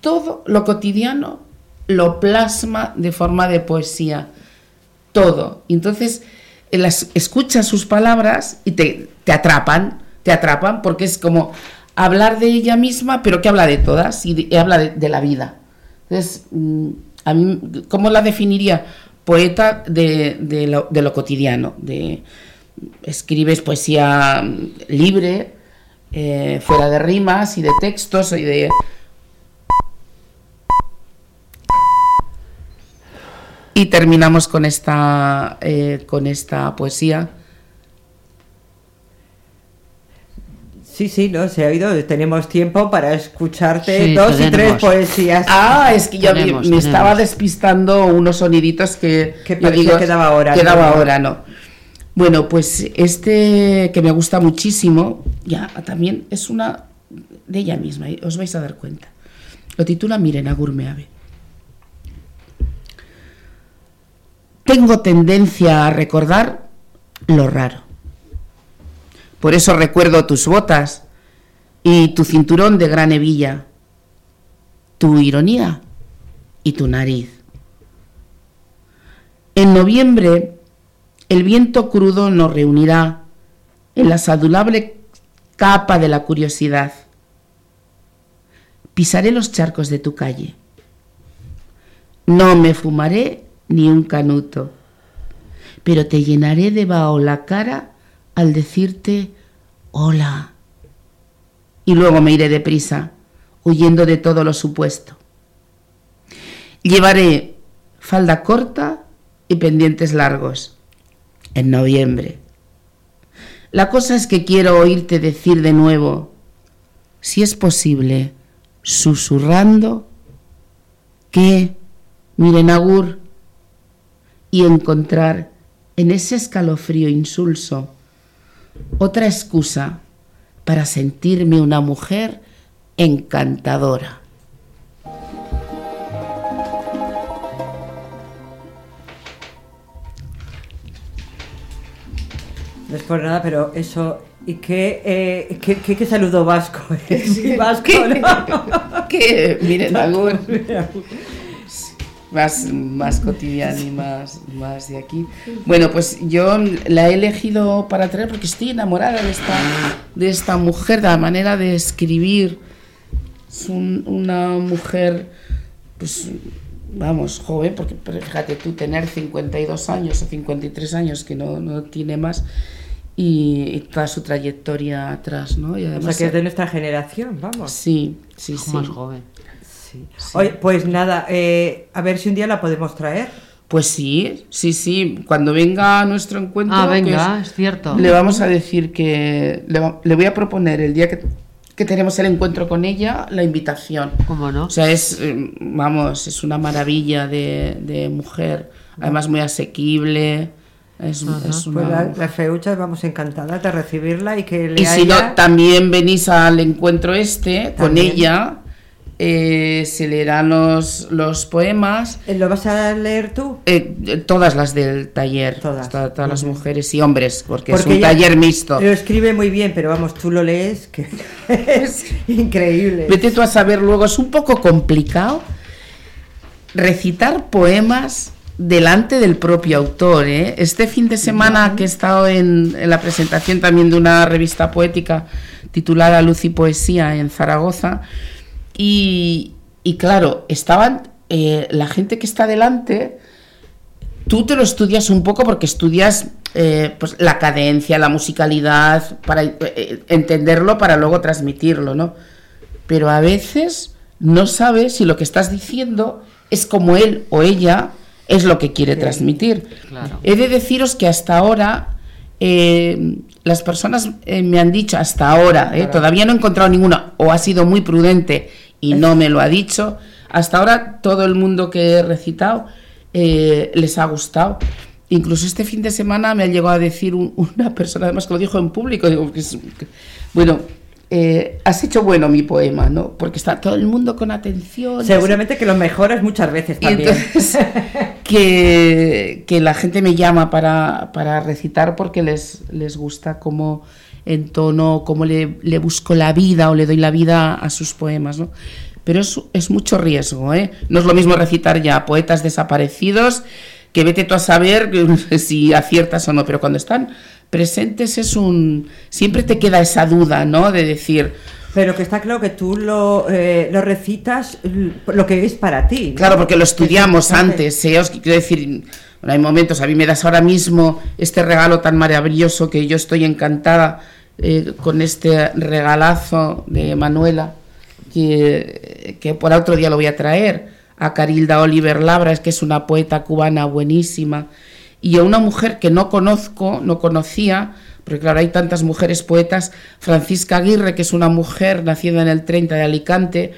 F: todo lo cotidiano lo plasma de forma de poesía. Todo. Entonces, eh, las, escuchas sus palabras y te, te atrapan, te atrapan, porque es como hablar de ella misma, pero que habla de todas y, habla de, la vida. Entonces, mm, a mí, ¿cómo la definiría? Poeta de, de lo cotidiano, de, escribes poesía mm, libre, eh, fuera de rimas y de textos y de... Y terminamos con esta, eh, con esta poesía.
G: Sí, sí, no, se ha oído. Tenemos tiempo para escucharte
E: Sí,
G: dos y tres poesías.
F: Ah, es que yo me-
E: Tenemos,
F: me
E: tenemos.
F: estaba despistando unos soniditos que,
G: Que parecía que daba hora,
F: que daba
G: ¿no?
F: Bueno, pues este que me gusta muchísimo, ya también es una de ella misma, y os vais a dar cuenta. Lo titula Miren, Agurmeave. Tengo tendencia a recordar lo raro. Por eso recuerdo tus botas y tu cinturón de gran hebilla, tu ironía y tu nariz. En noviembre, el viento crudo nos reunirá en la saludable capa de la curiosidad. Pisaré los charcos de tu calle. No me fumaré ni un canuto, pero te llenaré de vaho la cara al decirte hola. Y luego me iré deprisa, huyendo de todo lo supuesto. Llevaré falda corta y pendientes largos en noviembre. La cosa es que quiero oírte decir de nuevo, si es posible, susurrando, que, miren Agur, y encontrar en ese escalofrío insulso otra excusa para sentirme una mujer encantadora.
G: No es por nada, pero eso. ¿Y qué, eh, qué, qué- qué saludo vasco? [laughs] Es muy vasco, ¿no? [laughs]
F: que miren algo más, más cotidiano y más, más de aquí. Bueno, pues yo la he elegido para traer porque estoy enamorada de esta, de esta mujer, de la manera de escribir. Es un- una mujer, pues, vamos, joven, porque fíjate tú, tener 52 años o 53 años, que no, no tiene más, y, y toda su trayectoria atrás, ¿no? Y
G: O sea,
F: además,
G: que es de nuestra generación, vamos.
F: Sí, sí, sí.
E: Más joven.
G: Sí. Oye, pues nada, eh, a ver si un día la podemos traer.
F: Pues sí, sí, sí. Cuando venga a nuestro encuentro,
E: Ah,
F: que
E: venga, es cierto.
F: le vamos a decir que le, va- le voy a proponer el día que, que tenemos el encuentro con ella la invitación.
E: ¿Cómo no?
F: O sea, es, eh, vamos, es una maravilla de, de mujer, además muy asequible. Es, es una
G: Pues la- las feuchas vamos encantadas de recibirla y que
F: Y
G: lea
F: si no, también venís al encuentro este con
G: También.
F: ella. Eh, se leerán los, los poemas.
G: Eh, ¿Lo vas a leer tú?
F: Eh, todas las del taller,
G: Todas.
F: to- todas las mujeres y hombres, porque, es un taller mixto.
G: Lo escribe muy bien, pero vamos, tú lo lees, que [laughs] es increíble.
F: Vete tú a saber luego, es un poco complicado recitar poemas delante del propio autor. ¿eh? Este fin de semana que he estado en, en la presentación también de una revista poética titulada Luz y Poesía en Zaragoza, y, y claro, estaban eh, la gente que está delante, tú te lo estudias un poco porque estudias eh, pues, la cadencia, la musicalidad, para eh, entenderlo, para luego transmitirlo, ¿no? Pero a veces no sabes si lo que estás diciendo es como él o ella es lo que quiere transmitir.
E: Claro.
F: He de deciros que hasta ahora eh, las personas eh, me han dicho, hasta ahora, eh, todavía no he encontrado ninguna, o ha sido muy prudente y no me lo ha dicho, hasta ahora todo el mundo que he recitado eh, les ha gustado. Incluso este fin de semana me ha llegado a decir un- una persona, además que lo dijo en público, digo, que es- que- bueno, eh, has hecho bueno mi poema, ¿no? Porque está todo el mundo con atención.
G: Seguramente que lo mejoras muchas veces también.
F: entonces, [laughs] que, que la gente me llama para, para recitar porque les, les gusta cómo entono, cómo le, le busco la vida o le doy la vida a sus poemas, ¿no? Pero es, es mucho riesgo, ¿eh? No es lo mismo recitar ya poetas desaparecidos que vete tú a saber [laughs] si aciertas o no, pero cuando están presentes es un... Siempre te queda esa duda, ¿no? De decir,
G: Pero que está claro que tú lo, eh, lo recitas lo que es para ti. ¿no?
F: Claro, porque lo estudiamos antes. ¿eh? Os quiero decir, bueno, hay momentos, a mí me das ahora mismo este regalo tan maravilloso que yo estoy encantada eh, con este regalazo de Manuela, que, que por otro día lo voy a traer, a Carilda Oliver Labras, que es una poeta cubana buenísima, y a una mujer que no conozco, no conocía, porque claro, hay tantas mujeres poetas, Francisca Aguirre, que es una mujer nacida en el 30 de Alicante,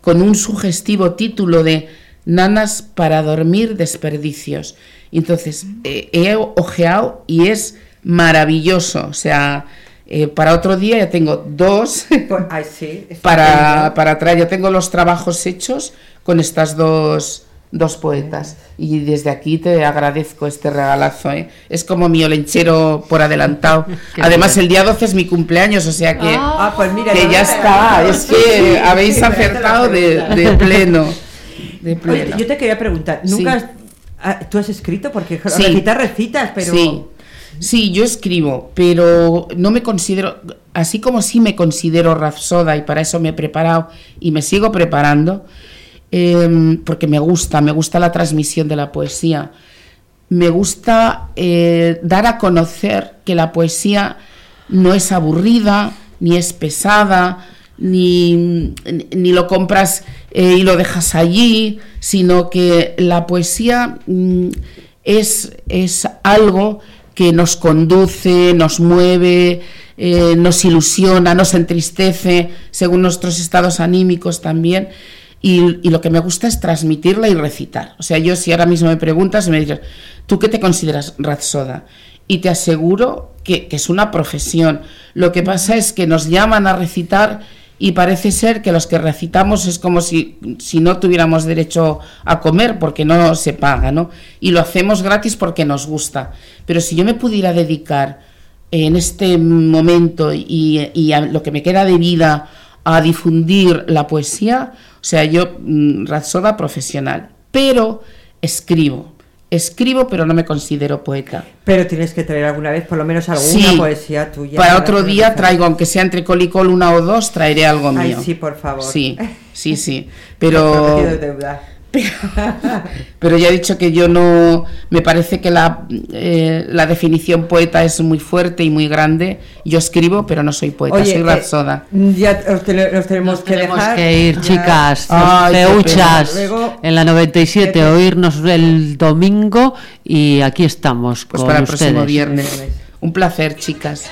F: con un sugestivo título de Nanas para dormir desperdicios. Entonces, eh, he ojeado y es maravilloso. O sea, eh, para otro día ya tengo dos [laughs]
G: ay, sí,
F: para, para traer. Ya tengo los trabajos hechos con estas dos, dos poetas. Y desde aquí te agradezco este regalazo. ¿eh? Es como mi olenchero por adelantado. [laughs]
E: Qué
F: Además,
E: bien.
F: el día 12 es mi cumpleaños, o sea que
G: Ah, pues mira,
F: que
G: no
F: ya está, es que
G: Sí,
F: habéis
G: sí,
F: acertado de, de pleno. De
G: Oye,
F: pleno.
G: yo te quería preguntar, ¿nunca
F: Sí.
G: has- ah, tú has escrito? Porque
F: Sí.
G: recitar recitas, pero...
F: Sí, sí, yo escribo, pero no me considero, así como sí me considero rapsoda y para eso me he preparado y me sigo preparando, em, porque me gusta, me gusta la transmisión de la poesía. Me gusta eh, dar a conocer que la poesía no es aburrida, ni es pesada, ni, ni lo compras eh, y lo dejas allí, sino que la poesía mm, es, es algo que nos conduce, nos mueve, eh, nos ilusiona, nos entristece, según nuestros estados anímicos también. Y, y lo que me gusta es transmitirla y recitar. O sea, yo si ahora mismo me preguntas y me dices, ¿tú qué te consideras Rapsoda? Y te aseguro que, que es una profesión. Lo que pasa es que nos llaman a recitar y parece ser que los que recitamos es como si, si no tuviéramos derecho a comer porque no se paga, ¿no? Y lo hacemos gratis porque nos gusta. Pero si yo me pudiera dedicar en este momento y, y a lo que me queda de vida a difundir la poesía, o sea, yo, mm, Rapsoda profesional, pero escribo. Escribo, pero no me considero poeta.
G: Pero tienes que traer alguna vez por lo menos alguna
F: Sí,
G: poesía tuya.
F: Para otro día traigo, aunque sea entre col y col una o dos, traeré algo
G: Ay,
F: mío.
G: sí, por favor.
F: Sí, sí, sí. [laughs] Pero, [laughs] Pero ya he dicho que yo no. Me parece que la, eh, la definición poeta es muy fuerte y muy grande. Yo escribo, pero no soy poeta,
G: Oye,
F: soy
G: eh,
F: rapsoda.
G: ya os, tele- os tenemos que
E: Tenemos
G: dejar.
E: que ir, chicas,
F: Ay,
G: pena. Luego-
E: en la 97,
G: Qué-
E: oírnos el domingo y aquí estamos
F: Pues
E: con
F: para el
E: ustedes.
F: próximo viernes. Un placer, chicas.